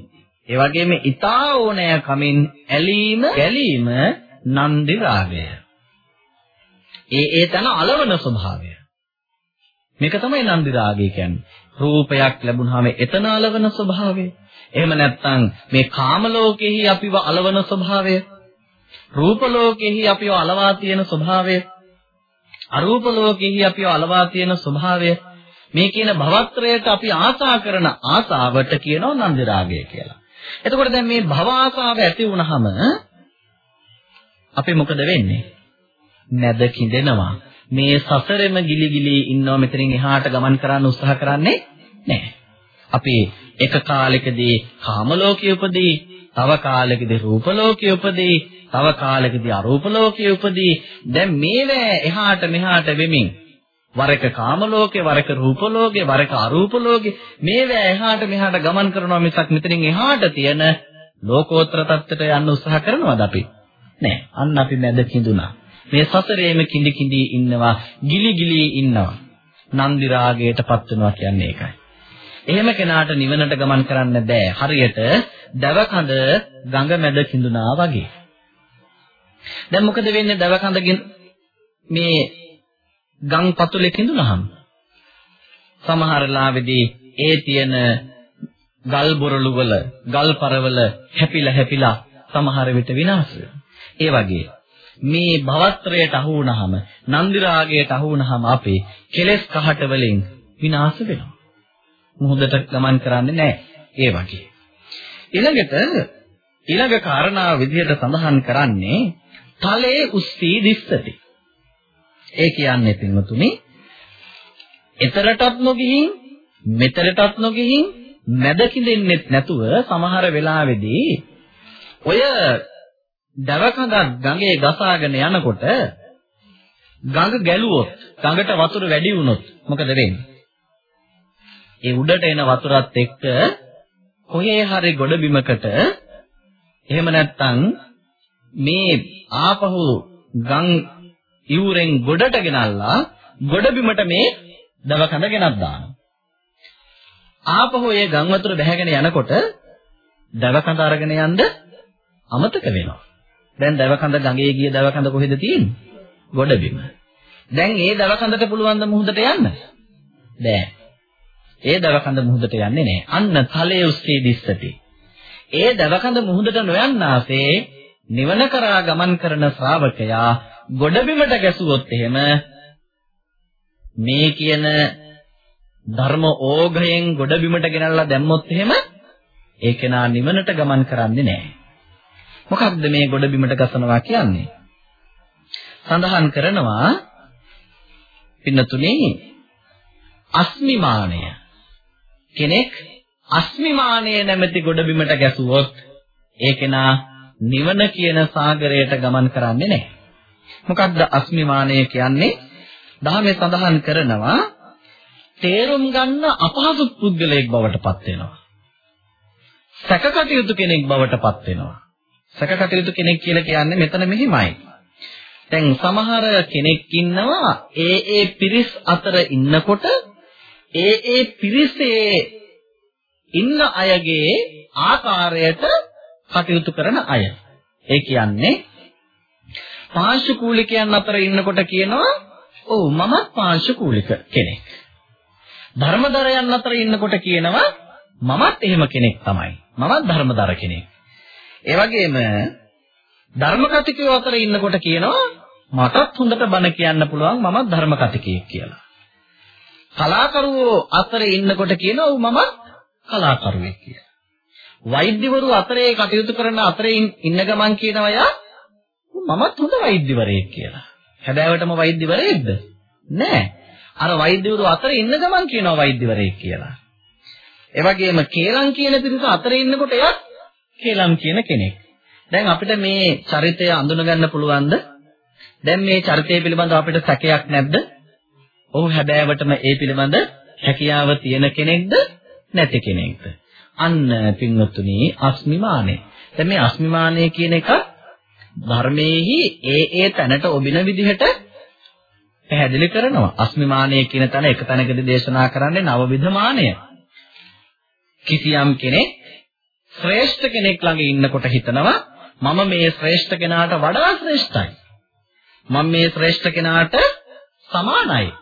ඒ වගේම ඊතා ඕනෑකමින් ඇලීම ගැලීම නන්දි රාගය. ඒ ඒ තන అలවන ස්වභාවය. මේක තමයි නන්දි රාගය කියන්නේ. රූපයක් ලැබුණාම එතන అలවන ස්වභාවය. එහෙම නැත්නම් මේ කාම ලෝකෙහි අපිව అలවන ස්වභාවය. රූප ලෝකෙහි අපිව అలවා තියෙන ස්වභාවය. අරූප ලෝකෙහි අපිව అలවා තියෙන ස්වභාවය. මේ කියන භවත්‍රයට අපි ආසා කරන ආසාවට කියනවා නන්දි රාගය කියලා. එතකොට දැන් මේ භව ආසාව ඇති වුනහම අපි මොකද වෙන්නේ? නැද කිඳෙනවා. මේ සසරෙම ගිලි ගිලි ඉන්නව මෙතනින් එහාට ගමන් කරන්න උත්සාහ කරන්නේ නැහැ. අපි එක කාලෙකදී කාම ලෝකයේ උපදී, තව කාලෙකදී රූප ලෝකයේ උපදී, තව කාලෙකදී අරූප ලෝකයේ උපදී. දැන් මේවැ එහාට මෙහාට වෙමින් වර එක කාම ලෝකේ, වර එක රූප ලෝකේ, වර එක අරූප ලෝකේ මේවැ එහාට මෙහාට ගමන් කරනවා මිසක් මෙතනින් එහාට තියෙන ලෝකෝත්තර தත්ත්වයට යන්න උත්සාහ කරනවද අපි? නෑ. අන්න අපි මැද කිඳුනා. මේ සසරේම කිඳි කිඳි ඉන්නවා, ගිලි ගිලි ඉන්නවා. නන්දි රාගයටපත් වෙනවා කියන්නේ ඒකයි. එහෙම කෙනාට නිවනට ගමන් කරන්න බෑ. හරියට දවකඳ ගඟ මැද කිඳුනා වගේ. දැන් මොකද වෙන්නේ දවකඳ මේ ගම් පතුලේ කිඳුනහම සමහර ලාවෙදී ඒ තියෙන ගල් බොරළු වල ගල් පරවල හැපිලා හැපිලා සමහර විට විනාශ වෙනවා. ඒ වගේ මේ භවත්‍රයට අහු වුණාම නන්දි රාගයට අහු වුණාම අපේ කෙලෙස් කහට වලින් විනාශ වෙනවා. මොහොතට ගමන් කරන්නේ නැහැ. ඒ වගේ. ඊළඟට ඊළඟ කාරණාව විදිහට සඳහන් කරන්නේ තලයේ උස්සී දිස්සති. ඒ කියන්නේ පින්වතුනි එතරටත් නොගිහින් මෙතරටත් නොගිහින් මැද කිඳෙන්නෙත් නැතුව සමහර වෙලාවෙදී ඔය දවකඳක් ගඟේ ගසාගෙන යනකොට ගඟ ගැලුවොත් ගඟට වතුර වැඩි වුණොත් මොකද වෙන්නේ? ඒ උඩට එන වතුරත් එක්ක කොහේ හරි ගොඩබිමකට එහෙම නැත්නම් මේ ආපහු ගම් ඉවුරෙන් ගොඩට ගෙනල්ලා ගොඩබිමට මේ දවකඳ ගෙනත් දානවා. ආපහු ඒ ගම් වතුර බැහැගෙන යනකොට දවකඳ අරගෙන යන්න අමතක වෙනවා. දැන් දවකඳ ගඟේ ගිය දවකඳ කොහෙද තියෙන්නේ? ගොඩබිම. දැන් ඒ දවකඳට පුළුවන් ද මුහුදට යන්න? බෑ. ඒ දවකඳ මුහුදට යන්නේ නැහැ. අන්න තලයේ උස්සේ දිස්සති. ඒ දවකඳ මුහුදට නොයන්නාසේ නිවන කරා ගමන් කරන ශ්‍රාවකයා ගොඩබිමට ගැසුවොත් එහෙම මේ කියන ධර්ම ඕඝයෙන් ගොඩබිමට ගෙනල්ලා දැම්මොත් එහෙම ඒ කෙනා නිවනට ගමන් කරන්නේ නැහැ. මොකක්ද මේ ගොඩබිමට ගසනවා කියන්නේ? සඳහන් කරනවා පින්නතුනේ අස්මිමානය කෙනෙක් අස්මිමානය නැමැති ගොඩබිමට ගැසුවොත් ඒ කෙනා නිවන කියන සාගරයට ගමන් කරන්නේ නැහැ. මොකද්ද අස්මිමානය කියන්නේ? දහමේ සඳහන් කරනවා තේරුම් ගන්න අපහසු පුද්ගලයෙක් බවට පත් වෙනවා. සැකකටයුතු කෙනෙක් බවට පත් වෙනවා. සැකකටයුතු කෙනෙක් කියලා කියන්නේ මෙතන මෙහිමයි. දැන් සමහර කෙනෙක් ඉන්නවා ඒ ඒ පිරිස් අතර ඉන්නකොට ඒ ඒ පිරිසේ ඉන්න අයගේ ආකාරයට කටයුතු කරන අය. ඒ කියන්නේ පාංශුකූලිකයන් අතර ඉන්නකොට කියනවා ඔව් මමත් පාංශුකූලික කෙනෙක්. ධර්මදරයන් අතර ඉන්නකොට කියනවා මමත් එහෙම කෙනෙක් තමයි. මමත් ධර්මදර කෙනෙක්. ඒ වගේම ධර්මකතිකයෝ අතර ඉන්නකොට කියනවා මටත් හොඳට බණ කියන්න පුළුවන් මමත් ධර්මකතිකයෙක් කියලා. කලාකරුවෝ අතර ඉන්නකොට කියනවා ඔව් මමත් කලාකරුවෙක් කියලා. වෛද්‍යවරු අතරේ කටයුතු කරන අතරේ ඉන්න ගමන් කියනවා යා මමත් හොඳ වෛද්‍යවරයෙක් කියලා. හැබෑවටම වෛද්‍යවරයෙක්ද? නෑ. අර වෛද්‍යවරු අතරේ ඉන්න ගමන් කියනවා වෛද්‍යවරයෙක් කියලා. ඒ වගේම කේලම් කියන පිරිස අතරේ ඉන්නකොට එයා කේලම් කියන කෙනෙක්. දැන් අපිට මේ චරිතය අඳුනගන්න පුළුවන්ද? දැන් මේ චරිතය පිළිබඳව අපිට සැකයක් නැද්ද? ඔහු හැබෑවටම ඒ පිළිබඳ හැකියාව තියෙන කෙනෙක්ද නැති කෙනෙක්ද? අන්න පින්වත්තුනි අස්මිමානය. දැන් මේ අස්මිමානය කියන එක ධර්මයේහි ඒ ඒ තැනට ඔබින විදිහට පැහැදිලි කරනවා. අස්මිමානය කියන තැන එක තැනකදී දේශනා කරන්නේ නවවිධ මානය. කිසියම් කෙනෙක් ශ්‍රේෂ්ඨ කෙනෙක් ළඟ ඉන්නකොට හිතනවා මම මේ ශ්‍රේෂ්ඨ කෙනාට වඩා ශ්‍රේෂ්ඨයි. මම මේ ශ්‍රේෂ්ඨ කෙනාට සමානයි.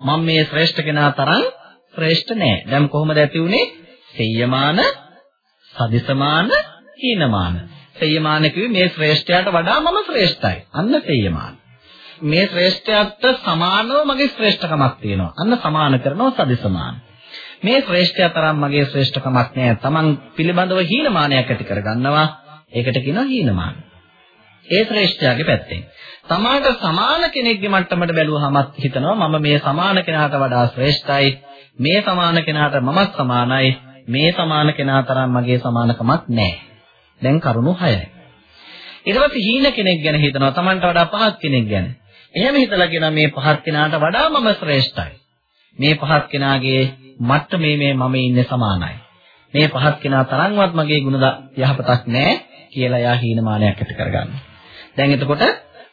මම මේ ශ්‍රේෂ්ඨ කෙනා තරම් ශ්‍රේෂ්ඨ නෑ. දැන් කොහොමද ඇති උනේ? සෙය්‍යමාන, සදිසමාන, හීනමාන. සෙය්‍යමාන කිව්වේ මේ ශ්‍රේෂ්ඨයාට වඩා මම ශ්‍රේෂ්ඨයි. අන්න සෙය්‍යමාන. මේ ශ්‍රේෂ්ඨයාට සමානව මගේ ශ්‍රේෂ්ඨකමක් තියෙනවා. අන්න සමාන කරනවා සදිසමාන. මේ ශ්‍රේෂ්ඨයා තරම් මගේ ශ්‍රේෂ්ඨකමක් නෑ. Taman පිළිබඳව හීනමානයක් ඇති කරගන්නවා. ඒකට කියනවා හීනමාන. ඒ ශ්‍රේෂ්ඨයාගේ පැත්තෙන්. තමාට සමාන කෙනෙක්ගේ මට්ටමට බැලුවහම හිතනවා මම මේ සමාන කෙනාට වඩා ශ්‍රේෂ්ඨයි. මේ සමාන කෙනාට මමත් සමානයි. මේ සමාන කෙනා තරම් මගේ සමානකමක් නැහැ. දැන් කරුණු 6යි. ඊට පස්සේ හීන කෙනෙක් ගැන හිතනවා Tamanට වඩා පහත් කෙනෙක් ගැන. එහෙම හිතලා කියනවා මේ පහත් කෙනාට වඩා මම ශ්‍රේෂ්ඨයි. මේ පහත් කෙනාගේ මට්ටමේ මේ මම ඉන්නේ සමානයි. මේ පහත් කෙනා තරම්වත් මගේ ගුණ යහපතක් නැහැ කියලා යා හීනමානයක් ඇති කරගන්නවා. දැන් එතකොට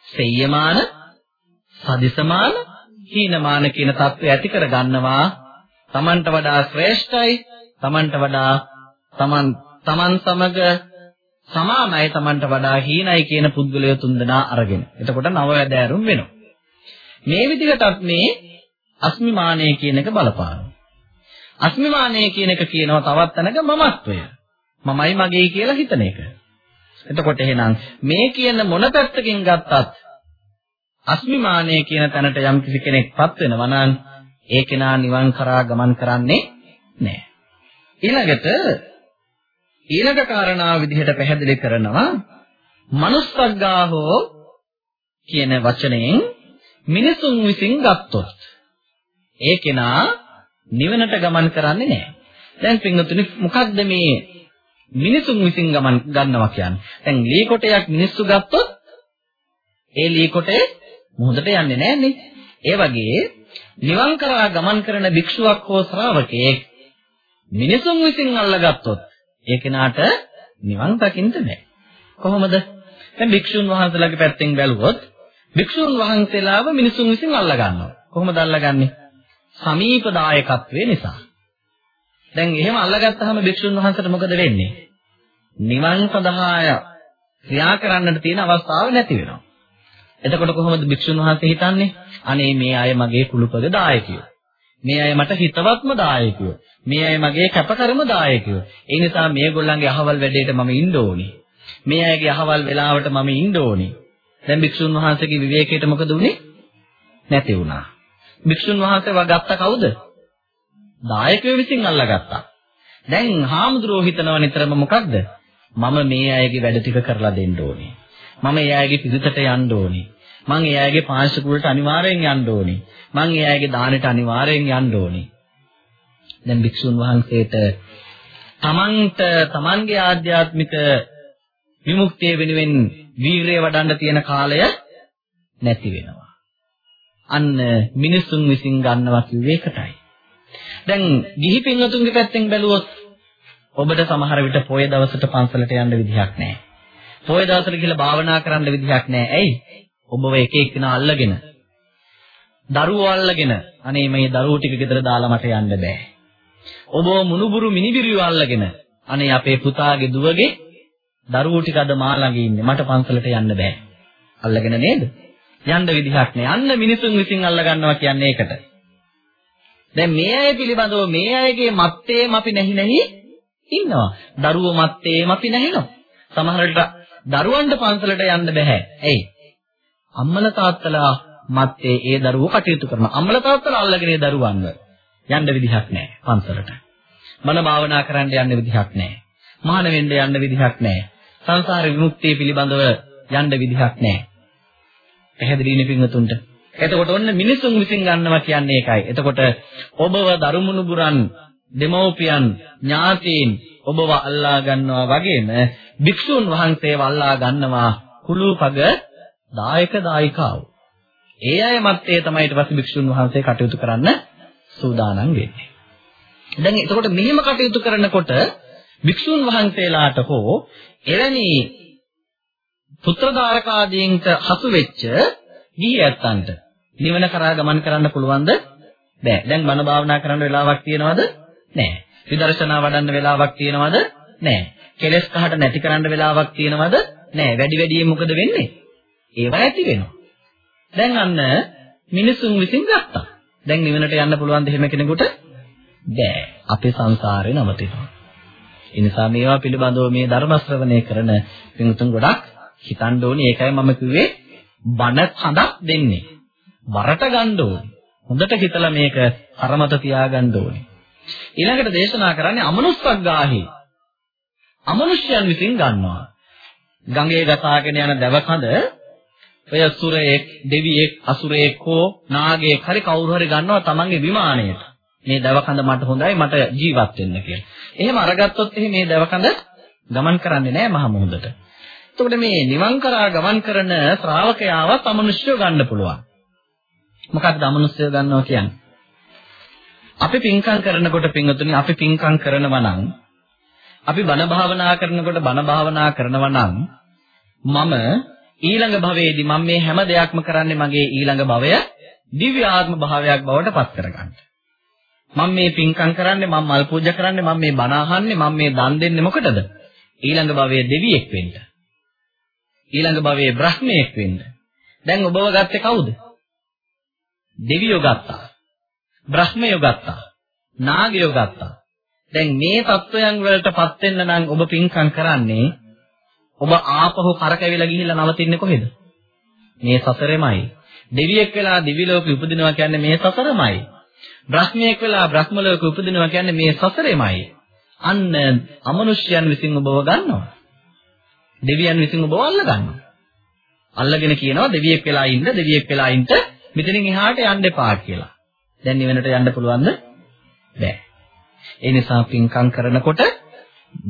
සෙය්‍යමාන, සදිසමාන, හීනමාන කියන தත්ත්වය ඇති කරගන්නවා. Tamanට වඩා ශ්‍රේෂ්ඨයි, Tamanට වඩා Taman Taman සමග සමානයි Tamanට වඩා හීනයි කියන පුද්ගලය තුන්දෙනා අරගෙන. එතකොට නව වැදෑරුම් වෙනවා. මේ විදිහටත් මේ අස්මිමානය කියන එක බලපානවා. අස්මිමානය කියන එක කියනවා තවත් තැනක මමත්වය. මමයි මගේ කියලා හිතන එක. එතකොට එහෙනම් මේ කියන මොන පැත්තකින් ගත්තත් අස්මිමානය කියන තැනට යම් කිසි කෙනෙක්පත් වෙනවා නම් ඒ කෙනා නිවන් කරා ගමන් කරන්නේ නැහැ. ඊළඟට ඊළඟ කාරණාව විදිහට පැහැදිලි කරනවා මනුස්සග්ගාහෝ කියන වචනයෙන් මිනිසුන් විසින් ගත්තොත් ඒ කෙනා නිවනට ගමන් කරන්නේ නැහැ. දැන් පින්වතුනි මොකක්ද මේ මිනිසුන් විසින් ගමන් ගන්නවා කියන්නේ? දැන් ලී කොටයක් මිනිස්සු ගත්තොත් ඒ ලී කොටේ මොහොතට යන්නේ නැහනේ. ඒ වගේ නිවන් කරා ගමන් කරන භික්ෂුවක් හෝ ශ්‍රාවකයෙක් මිනිසුන් විසින් අල්ලගත්තොත් ඒ කෙනාට නිවන් දකින්න බෑ. කොහොමද? දැන් භික්ෂුන් වහන්සේලාගේ පැත්තෙන් බැලුවොත් භික්ෂුන් වහන්සේලාව මිනිසුන් විසින් අල්ලා ගන්නවා. කොහොමද අල්ලගන්නේ? සමීප දායකත්වය නිසා. දැන් එහෙම අල්ලගත්තාම භික්ෂුන් වහන්සේට මොකද වෙන්නේ? නිවන් සඳහා ක්‍රියා කරන්නට තියෙන අවස්ථාව නැති වෙනවා. එතකොට කොහොමද භික්ෂුන් වහන්සේ හිතන්නේ? අනේ මේ අය මගේ කුළුපද දායකයෝ. මේ අය මට හිතවත්ම දායකයෝ. මේ අය මගේ කැපකරම දායකයෝ. ඒ නිසා මේගොල්ලන්ගේ අහවල් වැඩේට මම ඉන්න ඕනේ. මේ අයගේ අහවල් වෙලාවට මම ඉන්න ඕනේ. දැන් භික්ෂුන් වහන්සේගේ විවේකයට මොකද උනේ? නැති වුණා. භික්ෂුන් වහන්සේව ගත්ත කවුද? දායකයෝ විසින් අල්ලගත්තා. දැන් හාමුදුරුවෝ හිතනවා නිතරම මොකක්ද? මම මේ අයගේ වැඩ ටික කරලා දෙන්න ඕනේ. මම ඒ අයගේ පිළිතට යන්න ඕනේ. මං ඒ අයගේ පාංශ කුලට අනිවාර්යෙන් යන්න ඕනේ. මං ඒ අයගේ දානෙට අනිවාර්යෙන් යන්න ඕනේ. දැන් භික්ෂුන් වහන්සේට තමන්ට තමන්ගේ ආධ්‍යාත්මික විමුක්තිය වෙනුවෙන් වීරිය වඩන්න තියෙන කාලය නැති වෙනවා. අන්න මිනිසුන් විසින් ගන්නවා කිව්වේකටයි. දැන් ගිහි පින්වතුන්ගේ පැත්තෙන් බැලුවොත් ඔබට සමහර විට පොය දවසට පන්සලට යන්න විදිහක් නැහැ. පොය දවසට ගිහලා භාවනා කරන්න විදිහක් නැහැ. ඇයි? ඔබව එක එක්කෙනා අල්ලගෙන දරුවෝ අල්ලගෙන අනේ මේ දරුවෝ ටික ගෙදර දාලා මට යන්න බෑ. ඔබව මුණුබුරු මිනිබිරියෝ අල්ලගෙන අනේ අපේ පුතාගේ දුවගේ දරුවෝ ටික අද මා ළඟ ඉන්නේ මට පන්සලට යන්න බෑ. අල්ලගෙන නේද? යන්න විදිහක් නෑ. අන්න මිනිසුන් විසින් අල්ල ගන්නවා කියන්නේ ඒකට. දැන් මේ අය පිළිබඳව මේ අයගේ මත්තේම අපි නැහි නැහි ඉන්නවා. දරුවෝ මත්තේම අපි නැහිනවා. සමහර විට දරුවන්ට පන්සලට යන්න බෑ. ඇයි? අම්මලා තාත්තලා මත්තේ ඒ දරුවෝ කටයුතු කරනවා. අම්මලා තාත්තලා අල්ලගෙන ඒ දරුවන්ව යන්න විදිහක් නැහැ පන්සලට. මන භාවනා කරන්න යන්න විදිහක් නැහැ. මහාන වෙන්න යන්න විදිහක් නැහැ. සංසාර විමුක්තිය පිළිබඳව යන්න විදිහක් නැහැ. පැහැදිලිනේ පින්වතුන්ට. එතකොට ඔන්න මිනිසුන් විසින් ගන්නවා කියන්නේ ඒකයි. එතකොට ඔබව දරුමුණුබුරන් දෙමෝපියන් ඥාතීන් ඔබව අල්ලා ගන්නවා වගේම භික්ෂුන් වහන්සේව අල්ලා ගන්නවා කුලූපග දායක දායිකාව. ඒ අය මැත්තේ තමයි ඊට පස්සේ භික්ෂුන් වහන්සේ කටයුතු කරන්න සූදානම් වෙන්නේ. දැන් එතකොට මෙහෙම කටයුතු කරනකොට භික්ෂුන් වහන්සේලාට හෝ එවැනි පුත්‍රධාරකාදීන්ට හසු වෙච්ච ගිහි ඇත්තන්ට නිවන කරා ගමන් කරන්න පුළුවන්ද? බෑ. දැන් බණ භාවනා කරන්න වෙලාවක් තියෙනවද? නෑ. විදර්ශනා වඩන්න වෙලාවක් තියෙනවද? නෑ. කෙලස් කහට නැති කරන්න වෙලාවක් තියෙනවද? නෑ. වැඩි වැඩියෙන් මොකද වෙන්නේ? ඒවා ඇති වෙනවා. දැන් අන්න මිනිසුන් විසින් ගත්තා. දැන් නිවනට යන්න පුළුවන්ද එහෙම කෙනෙකුට? බෑ. අපේ සංසාරේ නවතිනවා. ඒ නිසා මේවා පිළිබඳව මේ ධර්ම ශ්‍රවණය කරන පින්තුන් ගොඩක් හිතන්න ඕනේ. ඒකයි මම කිව්වේ බණ කඳක් දෙන්නේ. වරට ගන්න ඕනේ. හොඳට හිතලා මේක කරමත තියාගන්න ඕනේ. ඊළඟට දේශනා කරන්නේ අමනුස්සග්ගාහි. අමනුෂ්‍යයන් විසින් ගන්නවා. ගඟේ ගසාගෙන යන දවකඳ ඔය සුරයෙක්, දෙවියෙක්, අසුරයෙක් හෝ නාගයෙක් හරි කවුරු හරි ගන්නවා තමන්ගේ විමානයට. මේ දවකඳ මට හොඳයි මට ජීවත් වෙන්න කියලා. එහෙම අරගත්තොත් එහෙනම් මේ දවකඳ ගමන් කරන්නේ නැහැ මහ මුහුදට. එතකොට මේ නිවන් කරා ගමන් කරන ශ්‍රාවකයාවත් අමනුෂ්‍යව ගන්න පුළුවන්. මොකක්ද අමනුෂ්‍යව ගන්නවා කියන්නේ? අපි පින්කම් කරනකොට පින්වතුනි අපි පින්කම් කරනවා නම් අපි බණ භාවනා කරනකොට බණ භාවනා කරනවා නම් මම ඊළඟ භවයේදී මම මේ හැම දෙයක්ම කරන්නේ මගේ ඊළඟ භවය දිව්‍ය ආත්ම භාවයක් බවට පත් කරගන්න. මම මේ පින්කම් කරන්නේ මම මල් පූජා කරන්නේ මම මේ බණ අහන්නේ මම මේ දන් දෙන්නේ මොකටද? ඊළඟ භවයේ දෙවියෙක් වෙන්න. ඊළඟ භවයේ බ්‍රහ්මයෙක් වෙන්න. දැන් ඔබව ගත්තේ කවුද? දෙවියෝ ගත්තා. බ්‍රහ්මයෝ ගත්තා. නාගයෝ ගත්තා. දැන් මේ தত্ত্বයන් වලටපත් වෙන්න නම් ඔබ පින්කම් කරන්නේ ඔබ ආපහු කරකැවිලා ගිහිල්ලා නවතින්නේ කොහෙද? මේ සසරෙමයි. දෙවියෙක් වෙලා දිවි ලෝකෙ උපදිනවා කියන්නේ මේ සසරමයි. බ්‍රහ්මයෙක් වෙලා බ්‍රහ්ම ලෝකෙ උපදිනවා කියන්නේ මේ සසරෙමයි. අන්න අමනුෂ්‍යයන් විසින් ඔබව ගන්නවා. දෙවියන් විසින් ඔබව අල්ල ගන්නවා. අල්ලගෙන කියනවා දෙවියෙක් වෙලා ඉන්න දෙවියෙක් වෙලා ඉන්න මෙතනින් එහාට යන්න එපා කියලා. දැන් නිවනට යන්න පුළුවන්ද? බෑ. ඒ නිසා පින්කම් කරනකොට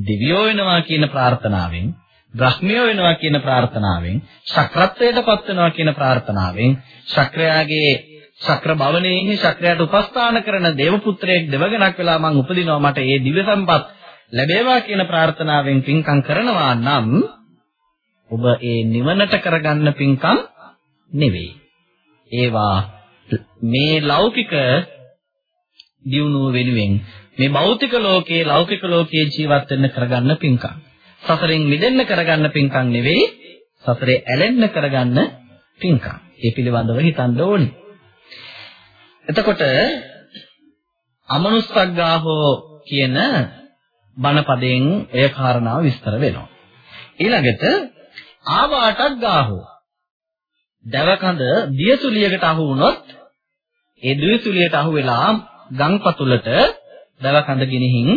දිව්‍යෝ වෙනවා කියන ප්‍රාර්ථනාවෙන් බ්‍රහ්මියෝ වෙනවා කියන ප්‍රාර්ථනාවෙන් ශක්‍රත්වයටපත් වෙනවා කියන ප්‍රාර්ථනාවෙන් ශක්‍රයාගේ ශක්‍ර භවනයේහි ශක්‍රයාට උපස්ථාන කරන දේව පුත්‍රයෙක් දෙවගණක් වෙලා මං උපදිනවා මට ඒ දිව්‍ය සම්පත් ලැබේවා කියන ප්‍රාර්ථනාවෙන් පින්කම් කරනවා නම් ඔබ ඒ නිවනට කරගන්න පින්කම් නෙවෙයි. ඒවා මේ ලෞකික දියුණුව වෙනුවෙන් මේ භෞතික ලෝකයේ ලෞකික ලෝකයේ ජීවත් වෙන්න කරගන්න පින්කම්. සසරෙන් මිදෙන්න කරගන්න පින්කම් නෙවෙයි සසරේ ඇලෙන්න කරගන්න පින්කම්. ඒ පිළිබඳව හිතන්න ඕනේ. එතකොට අමනුස්සග්ගාහෝ කියන බණපදයෙන් එය කාරණාව විස්තර වෙනවා. ඊළඟට ආවාටක් ගාහෝ. දවකඳ දියසුලියකට අහු වුණොත් ඒ දියසුලියට අහු වෙලා ගංපතුලට දවකඳ ගිනිහින්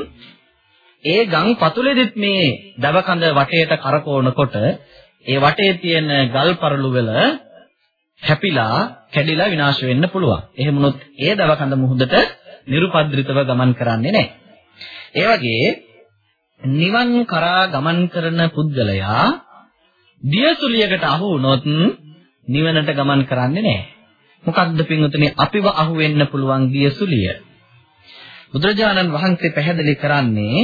ඒ ගම් පතුලෙදිත් මේ දවකඳ වටේට කරකවනකොට ඒ වටේ තියෙන ගල් පරළු වල හැපිලා කැඩිලා විනාශ වෙන්න පුළුවන්. එහෙම වුණොත් ඒ දවකඳ මුහුදට නිරුපද්‍රිතව ගමන් කරන්නේ නැහැ. ඒ වගේ නිවන් කරා ගමන් කරන පුද්ගලයා දියසුලියකට අහු වුණොත් නිවනට ගමන් කරන්නේ නැහැ. මොකක්ද පින්වතුනි අපිව අහු වෙන්න පුළුවන් දියසුලිය? බුදුරජාණන් වහන්සේ පැහැදිලි කරන්නේ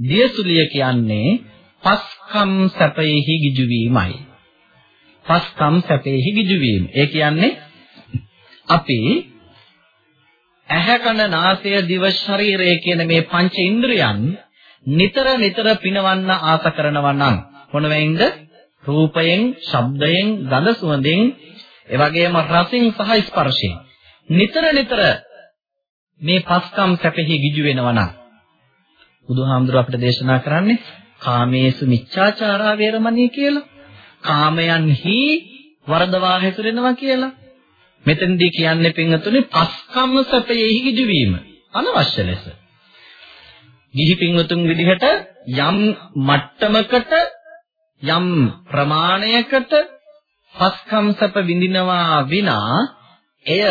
දියසුලිය කියන්නේ පස්කම් සැපෙහි ගිජු වීමයි. පස්කම් සැපෙහි ගිජු වීම. ඒ කියන්නේ අපි ඇහැ කන නාසය දිව ශරීරය කියන මේ පංච ඉන්ද්‍රියන් නිතර නිතර පිනවන්න ආස කරනවා නම් මොනවෙන්ද රූපයෙන්, ශබ්දයෙන්, ගඳ සුවඳෙන්, ඒ වගේම රසින් සහ ස්පර්ශයෙන් නිතර නිතර මේ පස්කම් සැපෙහි ගිජු වෙනවා නම් බුදුහාමුදුර අපිට දේශනා කරන්නේ කාමේසු මිච්ඡාචාරා වේරමණී කියලා. කාමයන්හි වරදවා හැසිරෙනවා කියලා. මෙතෙන්දී කියන්නේ පින්වතුනි පස්කම් සැපෙහි ගිජු වීම අනවශ්‍ය ලෙස. ගිහි පින්වතුන් විදිහට යම් මට්ටමකට යම් ප්‍රමාණයකට පස්කම් සැප විඳිනවා විනා එය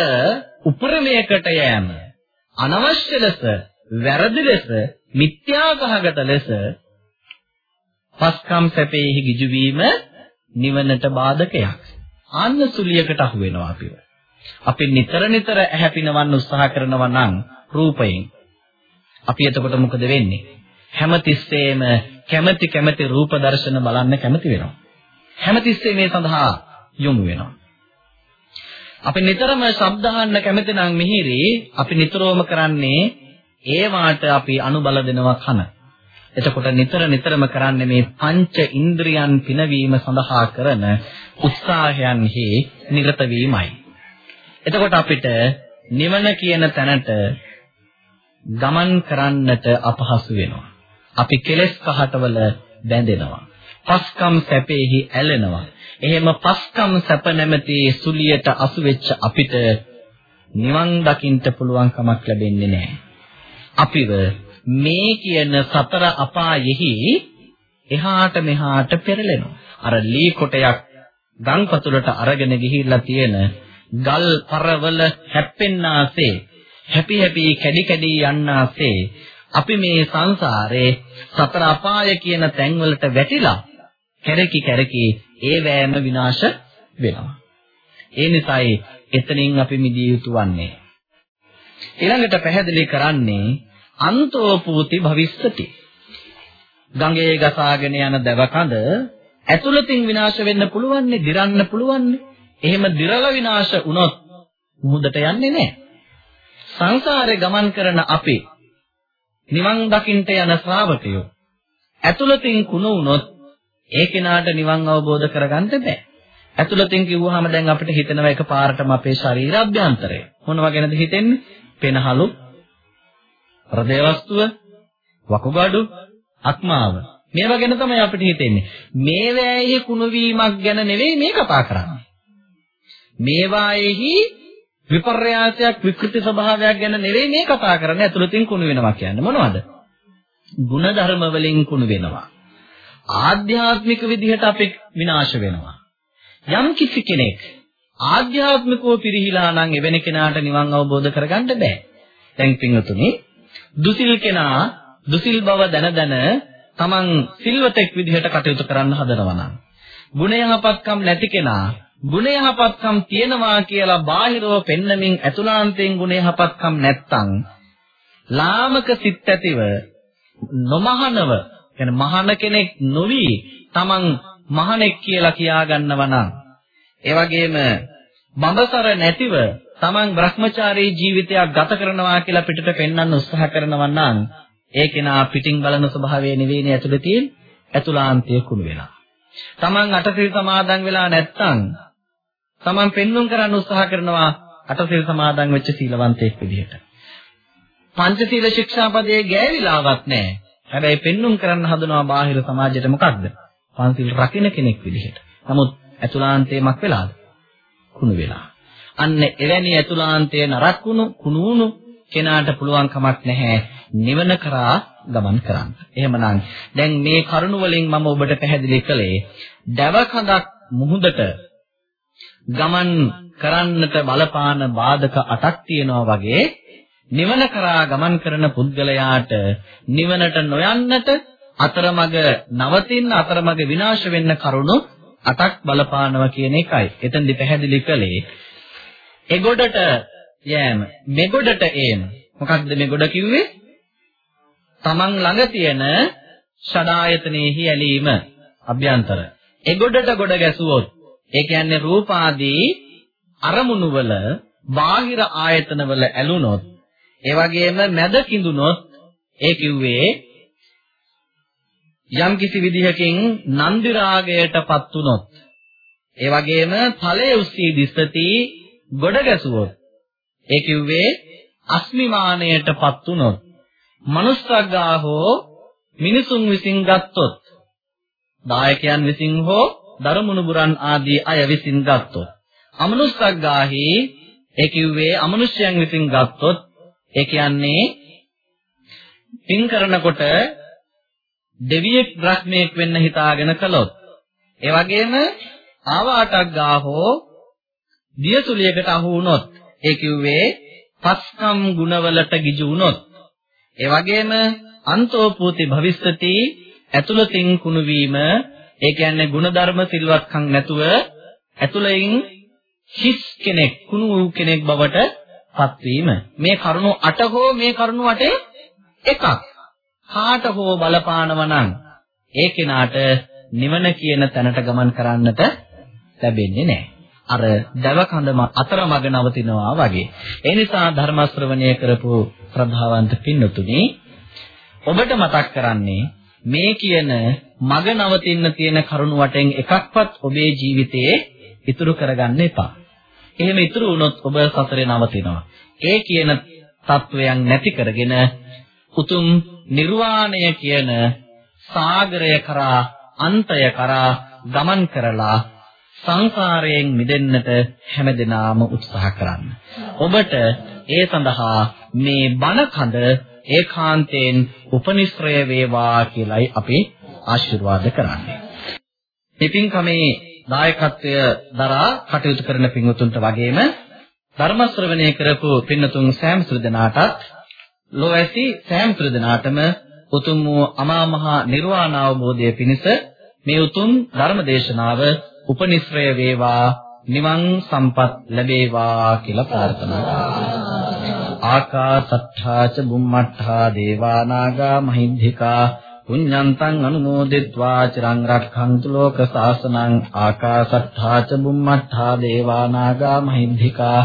උපරිමයකට යෑම අනවශ්‍ය ලෙස වැරදි ලෙස මිත්‍යාගහගත ලෙස පස්කම් සැපෙහි ගිජු වීම නිවනට බාධකයක්. ආන්න සුලියකට අහු වෙනවා අපිව. අපි නිතර නිතර ඇහැ පිනවන්න උත්සාහ කරනවා නම් රූපයෙන් අපි එතකොට මොකද වෙන්නේ? හැමතිස්සෙම කැමැති කැමැති රූප දර්ශන බලන්න කැමැති වෙනවා. හැමතිස්සෙම මේ සඳහා යොමු වෙනවා. අපි නිතරම ශබ්ද අහන්න කැමති නම් මිහිරි අපි නිතරම කරන්නේ ඒ වාට අපි අනුබල දෙනවා කන. එතකොට නිතර නිතරම කරන්නේ මේ පංච ඉන්ද්‍රියන් පිනවීම සඳහා කරන උත්සාහයන්හි නිරත වීමයි. එතකොට අපිට නිවන කියන තැනට ගමන් කරන්නට අපහසු වෙනවා. අපි කෙලෙස් පහටවල බැඳෙනවා. පස්කම් සැපේහි ඇලෙනවා. එහෙම පස්කම් සැප නැමැති සුලියට අසු වෙච්ච අපිට නිවන් දකින්න පුළුවන් කමක් ලැබෙන්නේ නැහැ. අපිව මේ කියන සතර අපායෙහි එහාට මෙහාට පෙරලෙනවා. අර ලී කොටයක් ගම් පතුලට අරගෙන ගිහිල්ලා තියෙන ගල් පරවල හැප්පෙන්නාසේ හැපි හැපි කැඩි කැඩි යන්නාසේ අපි මේ සංසාරේ සතර අපාය කියන තැන්වලට වැටිලා කැරකි කැරකි ඒ වෑම විනාශ වෙනවා. ඒ නිසායි එතනින් අපි මිදිය යුතු වන්නේ. ඊළඟට පැහැදිලි කරන්නේ අන්තෝ පූති භවිස්සති. ගඟේ ගසාගෙන යන දවකඳ ඇතුළතින් විනාශ වෙන්න පුළුවන්නේ, දිරන්න පුළුවන්නේ. එහෙම දිරලා විනාශ වුණොත් මුහුදට යන්නේ නැහැ. සංසාරේ ගමන් කරන අපි නිවන් දකින්ට යන ශ්‍රාවකයෝ ඇතුළතින් කුණු වුණොත් ඒ කෙනාට නිවන් අවබෝධ කරගන්න බෑ. ඇතුළතින් කිව්වහම දැන් අපිට හිතෙනවා එකපාරටම අපේ ශරීර අභ්‍යන්තරය. මොනවා ගැනද හිතෙන්නේ? පෙනහලු, හෘදය වස්තුව, වකුගඩු, අක්මාව. මේවා ගැන තමයි අපිට හිතෙන්නේ. මේ වෑයෙහි කුණු වීමක් ගැන නෙවෙයි මේ කතා කරන්නේ. මේවායෙහි විපර්යාසයක් විකෘති ස්වභාවයක් ගැන නෙවෙයි මේ කතා කරන්නේ. ඇතුළතින් කුණු වෙනවා කියන්නේ මොනවද? ಗುಣධර්ම වලින් කුණු වෙනවා. ආධ්‍යාත්මික විදිහට අපි විනාශ වෙනවා. යම් කිසි කෙනෙක් ආධ්‍යාත්මිකව පිරිහිලා නම් එවැනි කෙනාට නිවන් අවබෝධ කරගන්න බෑ. දැන් පින්වතුනි, දුසිල් කෙනා දුසිල් බව දැන දැන තමන් සිල්වතෙක් විදිහට කටයුතු කරන්න හදනවා නම්, ගුණ යහපත්කම් නැති කෙනා ගුණ යහපත්කම් තියනවා කියලා බාහිරව පෙන්නමින් ඇතුළාන්තයෙන් ගුණ යහපත්කම් නැත්තම් ලාමක සිත් ඇතිව නොමහනව කියන්නේ මහාන කෙනෙක් නොවි තමන් මහණෙක් කියලා කියා ගන්නවා නම් ඒ වගේම බඹසර නැතිව තමන් Brahmachari ජීවිතයක් ගත කරනවා කියලා පිටට පෙන්වන්න උත්සාහ කරනවා නම් ඒ කෙනා පිටින් බලන ස්වභාවය නෙවෙයිනේ ඇතුළේ තියෙන ඇතුළාන්තය කුණු වෙලා. තමන් අටසිල් සමාදන් වෙලා නැත්තම් තමන් පෙන්눔 කරන්න උත්සාහ කරනවා අටසිල් සමාදන් වෙච්ච සීලවන්තයෙක් විදිහට. පංචශීල ශික්ෂාපදයේ ගෑවිලාවක් නැහැ. හැබැයි පෙන්눔 කරන්න හදනවා බාහිර සමාජයට මොකක්ද? පන්සිල් රකින්න කෙනෙක් විදිහට. නමුත් ඇතුළාන්තයමක් වෙලාද? කුණු වෙලා. අන්න එවැනි ඇතුළාන්තය නරක් වුණු කුණු වුණු කෙනාට පුළුවන් කමක් නැහැ නිවන කරා ගමන් කරන්න. එහෙමනම් දැන් මේ කරුණ වලින් මම ඔබට පැහැදිලි කළේ දව කඳක් මුහුදට ගමන් කරන්නට බලපාන බාධක 8ක් තියෙනවා වගේ නිවන කරා ගමන් කරන පුද්ගලයාට නිවනට නොයන්නට අතරමඟ නවතින්න අතරමඟ විනාශ වෙන්න කරුණු අටක් බලපානවා කියන එකයි. එතෙන්දි පැහැදිලි කළේ එගොඩට යෑම මෙගොඩට ඒම. මොකක්ද මෙගොඩ කිව්වේ? තමන් ළඟ තියෙන ෂඩායතනෙහි ඇලීම අභ්‍යන්තර. එගොඩට ගොඩ ගැසුවොත් ඒ කියන්නේ රූපාදී අරමුණු වල බාහිර ආයතන වල ඇලුනොත් ඒ වගේම මැද කිඳුනොත් ඒ කිව්වේ යම් කිසි විදිහකින් නන්දි රාගයටපත් උනොත් ඒ වගේම ඵලයේ උස්සී දිස්සති ගොඩ ගැසුවොත් ඒ කිව්වේ අස්මිමානයටපත් උනොත් මනුස්සග්ගා හෝ මිනිසුන් විසින් ගත්තොත් දායකයන් විසින් හෝ දරමුණුබුරන් ආදී අය විසින් ගත්තොත් අමනුස්සග්ගාහි ඒ කිව්වේ අමනුෂ්‍යයන් විසින් ගත්තොත් ඒ කියන්නේ පින් කරනකොට දෙවියෙක් බ්‍රහ්මයෙක් වෙන්න හිතාගෙන කළොත් ඒ වගේම ආවාටක් ගාහෝ දියසුලියකට අහු වුණොත් ඒ කිව්වේ පස්කම් ගුණවලට ගිජු වුණොත් ඒ වගේම අන්තෝපූති භවිස්සති ඇතුළතින් කුණු වීම ඒ කියන්නේ ಗುಣධර්ම සිල්වත්කම් නැතුව ඇතුළෙන් හිස් කෙනෙක් කුණු වූ කෙනෙක් බවට පත්වීම මේ කරුණු 8 හෝ මේ කරුණු 8 එකක්. කාට හෝ බලපානව නම් ඒ කෙනාට නිවන කියන තැනට ගමන් කරන්නට ලැබෙන්නේ නැහැ. අර දව කඳම අතරමඟ නවතිනවා වගේ. ඒ නිසා ධර්ම ශ්‍රවණය කරපු ශ්‍රද්ධාවන්ත පින්නතුනි ඔබට මතක් කරන්නේ මේ කියන මග නවතින්න තියෙන කරුණු වටෙන් එකක්වත් ඔබේ ජීවිතයේ ඉතුරු කරගන්න එපා. එහෙම ඉතුරු වුණොත් ඔබ සසරේ නවතිනවා. ඒ කියන තත්වයන් නැති කරගෙන උතුම් නිර්වාණය කියන සාගරය කරා අන්තය කරා ගමන් කරලා සංසාරයෙන් මිදෙන්නට හැමදෙනාම උත්සාහ කරන්න. ඔබට ඒ සඳහා මේ බණ කඳ ඒකාන්තයෙන් උපනිශ්‍රය වේවා කියලයි අපි ආශිර්වාද කරන්නේ. ඉතින් කමේ දායකත්වය දරා කටයුතු කරන පින්වතුන්ට වගේම ධර්ම ශ්‍රවණය කරපු පින්වතුන් සෑම සුදනාටත් ලෝඇසි සෑම සුදනාටම උතුම් වූ අමා මහ නිර්වාණ අවබෝධය පිණිස මේ උතුම් ධර්ම දේශනාව උපනිශ්‍රය වේවා නිවන් සම්පත් ලැබේවා කියලා ප්‍රාර්ථනා කරනවා. ආකාසත්තා ච බුම්මත්තා දේවා නාග මහින්దికා පුඤ්ඤන්තං අනුමෝදිත්වා චිරං රක්ඛන්තු ලෝක සාසනං ආකාශත්තා ච බුම්මත්තා දේවා නාග මහින්దికා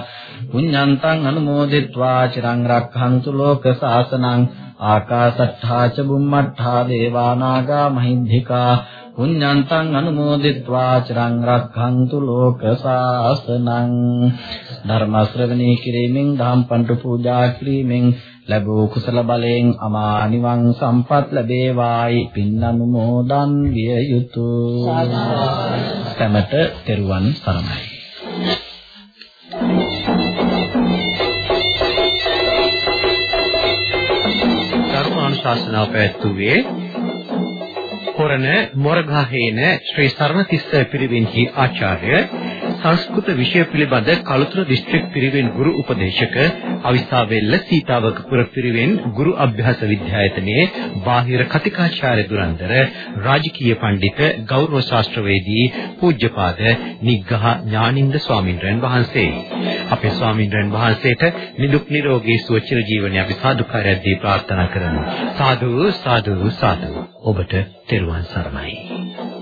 පුඤ්ඤන්තං අනුමෝදිත්වා චිරං රක්ඛන්තු ලෝක සාසනං ආකාශත්තා ච බුම්මත්තා දේවා නාග මහින්దికා පුඤ්ඤන්තං අනුමෝදිත්වා චිරං රක්ඛන්තු ලෝක සාසනං ධර්ම ශ්‍රවණේ කිරීමෙන් ධම්පන්තු පූජා කිරීමෙන් ලැබූ කුසල බලයෙන් අමා නිවන් සම්පත් ලැබේවායි. පින් අනුමෝදන් විය යුතුය සමත තෙරුවන් සරණයි. ධර්මානුශාසනාව පැවැත්වුවේ කොරණ මොරගහේන ශ්‍රී සරණතිස්ස පිරිවෙන්හි ආචාර්ය සංස්කෘත විෂය පිළිබඳ කළුතර දිස්ත්‍රික් පිරිවෙන් ගුරු උපදේශක අවිස්සාවෙල්ල සීතාවකපුර පිරිවෙන් ගුරු අභ්‍යාස විද්‍යායතනයේ බාහිර කතිකාචාර්ය දුරන්දර රාජකීය පඬිත ගෞරව ශාස්ත්‍රවේදී පූජ්‍යපාද නිග්ඝහ ඥානින්ද ස්වාමින්වයන් වහන්සේ. අපේ ස්වාමින්වයන් වහන්සේට නිදුක් නිරෝගී සුව චිර ජීවනය අපි සාදුකාරයක් දී ප්‍රාර්ථනා කරමු. සාදු සාදු සාදු. ඔබට තෙරුවන් සරණයි.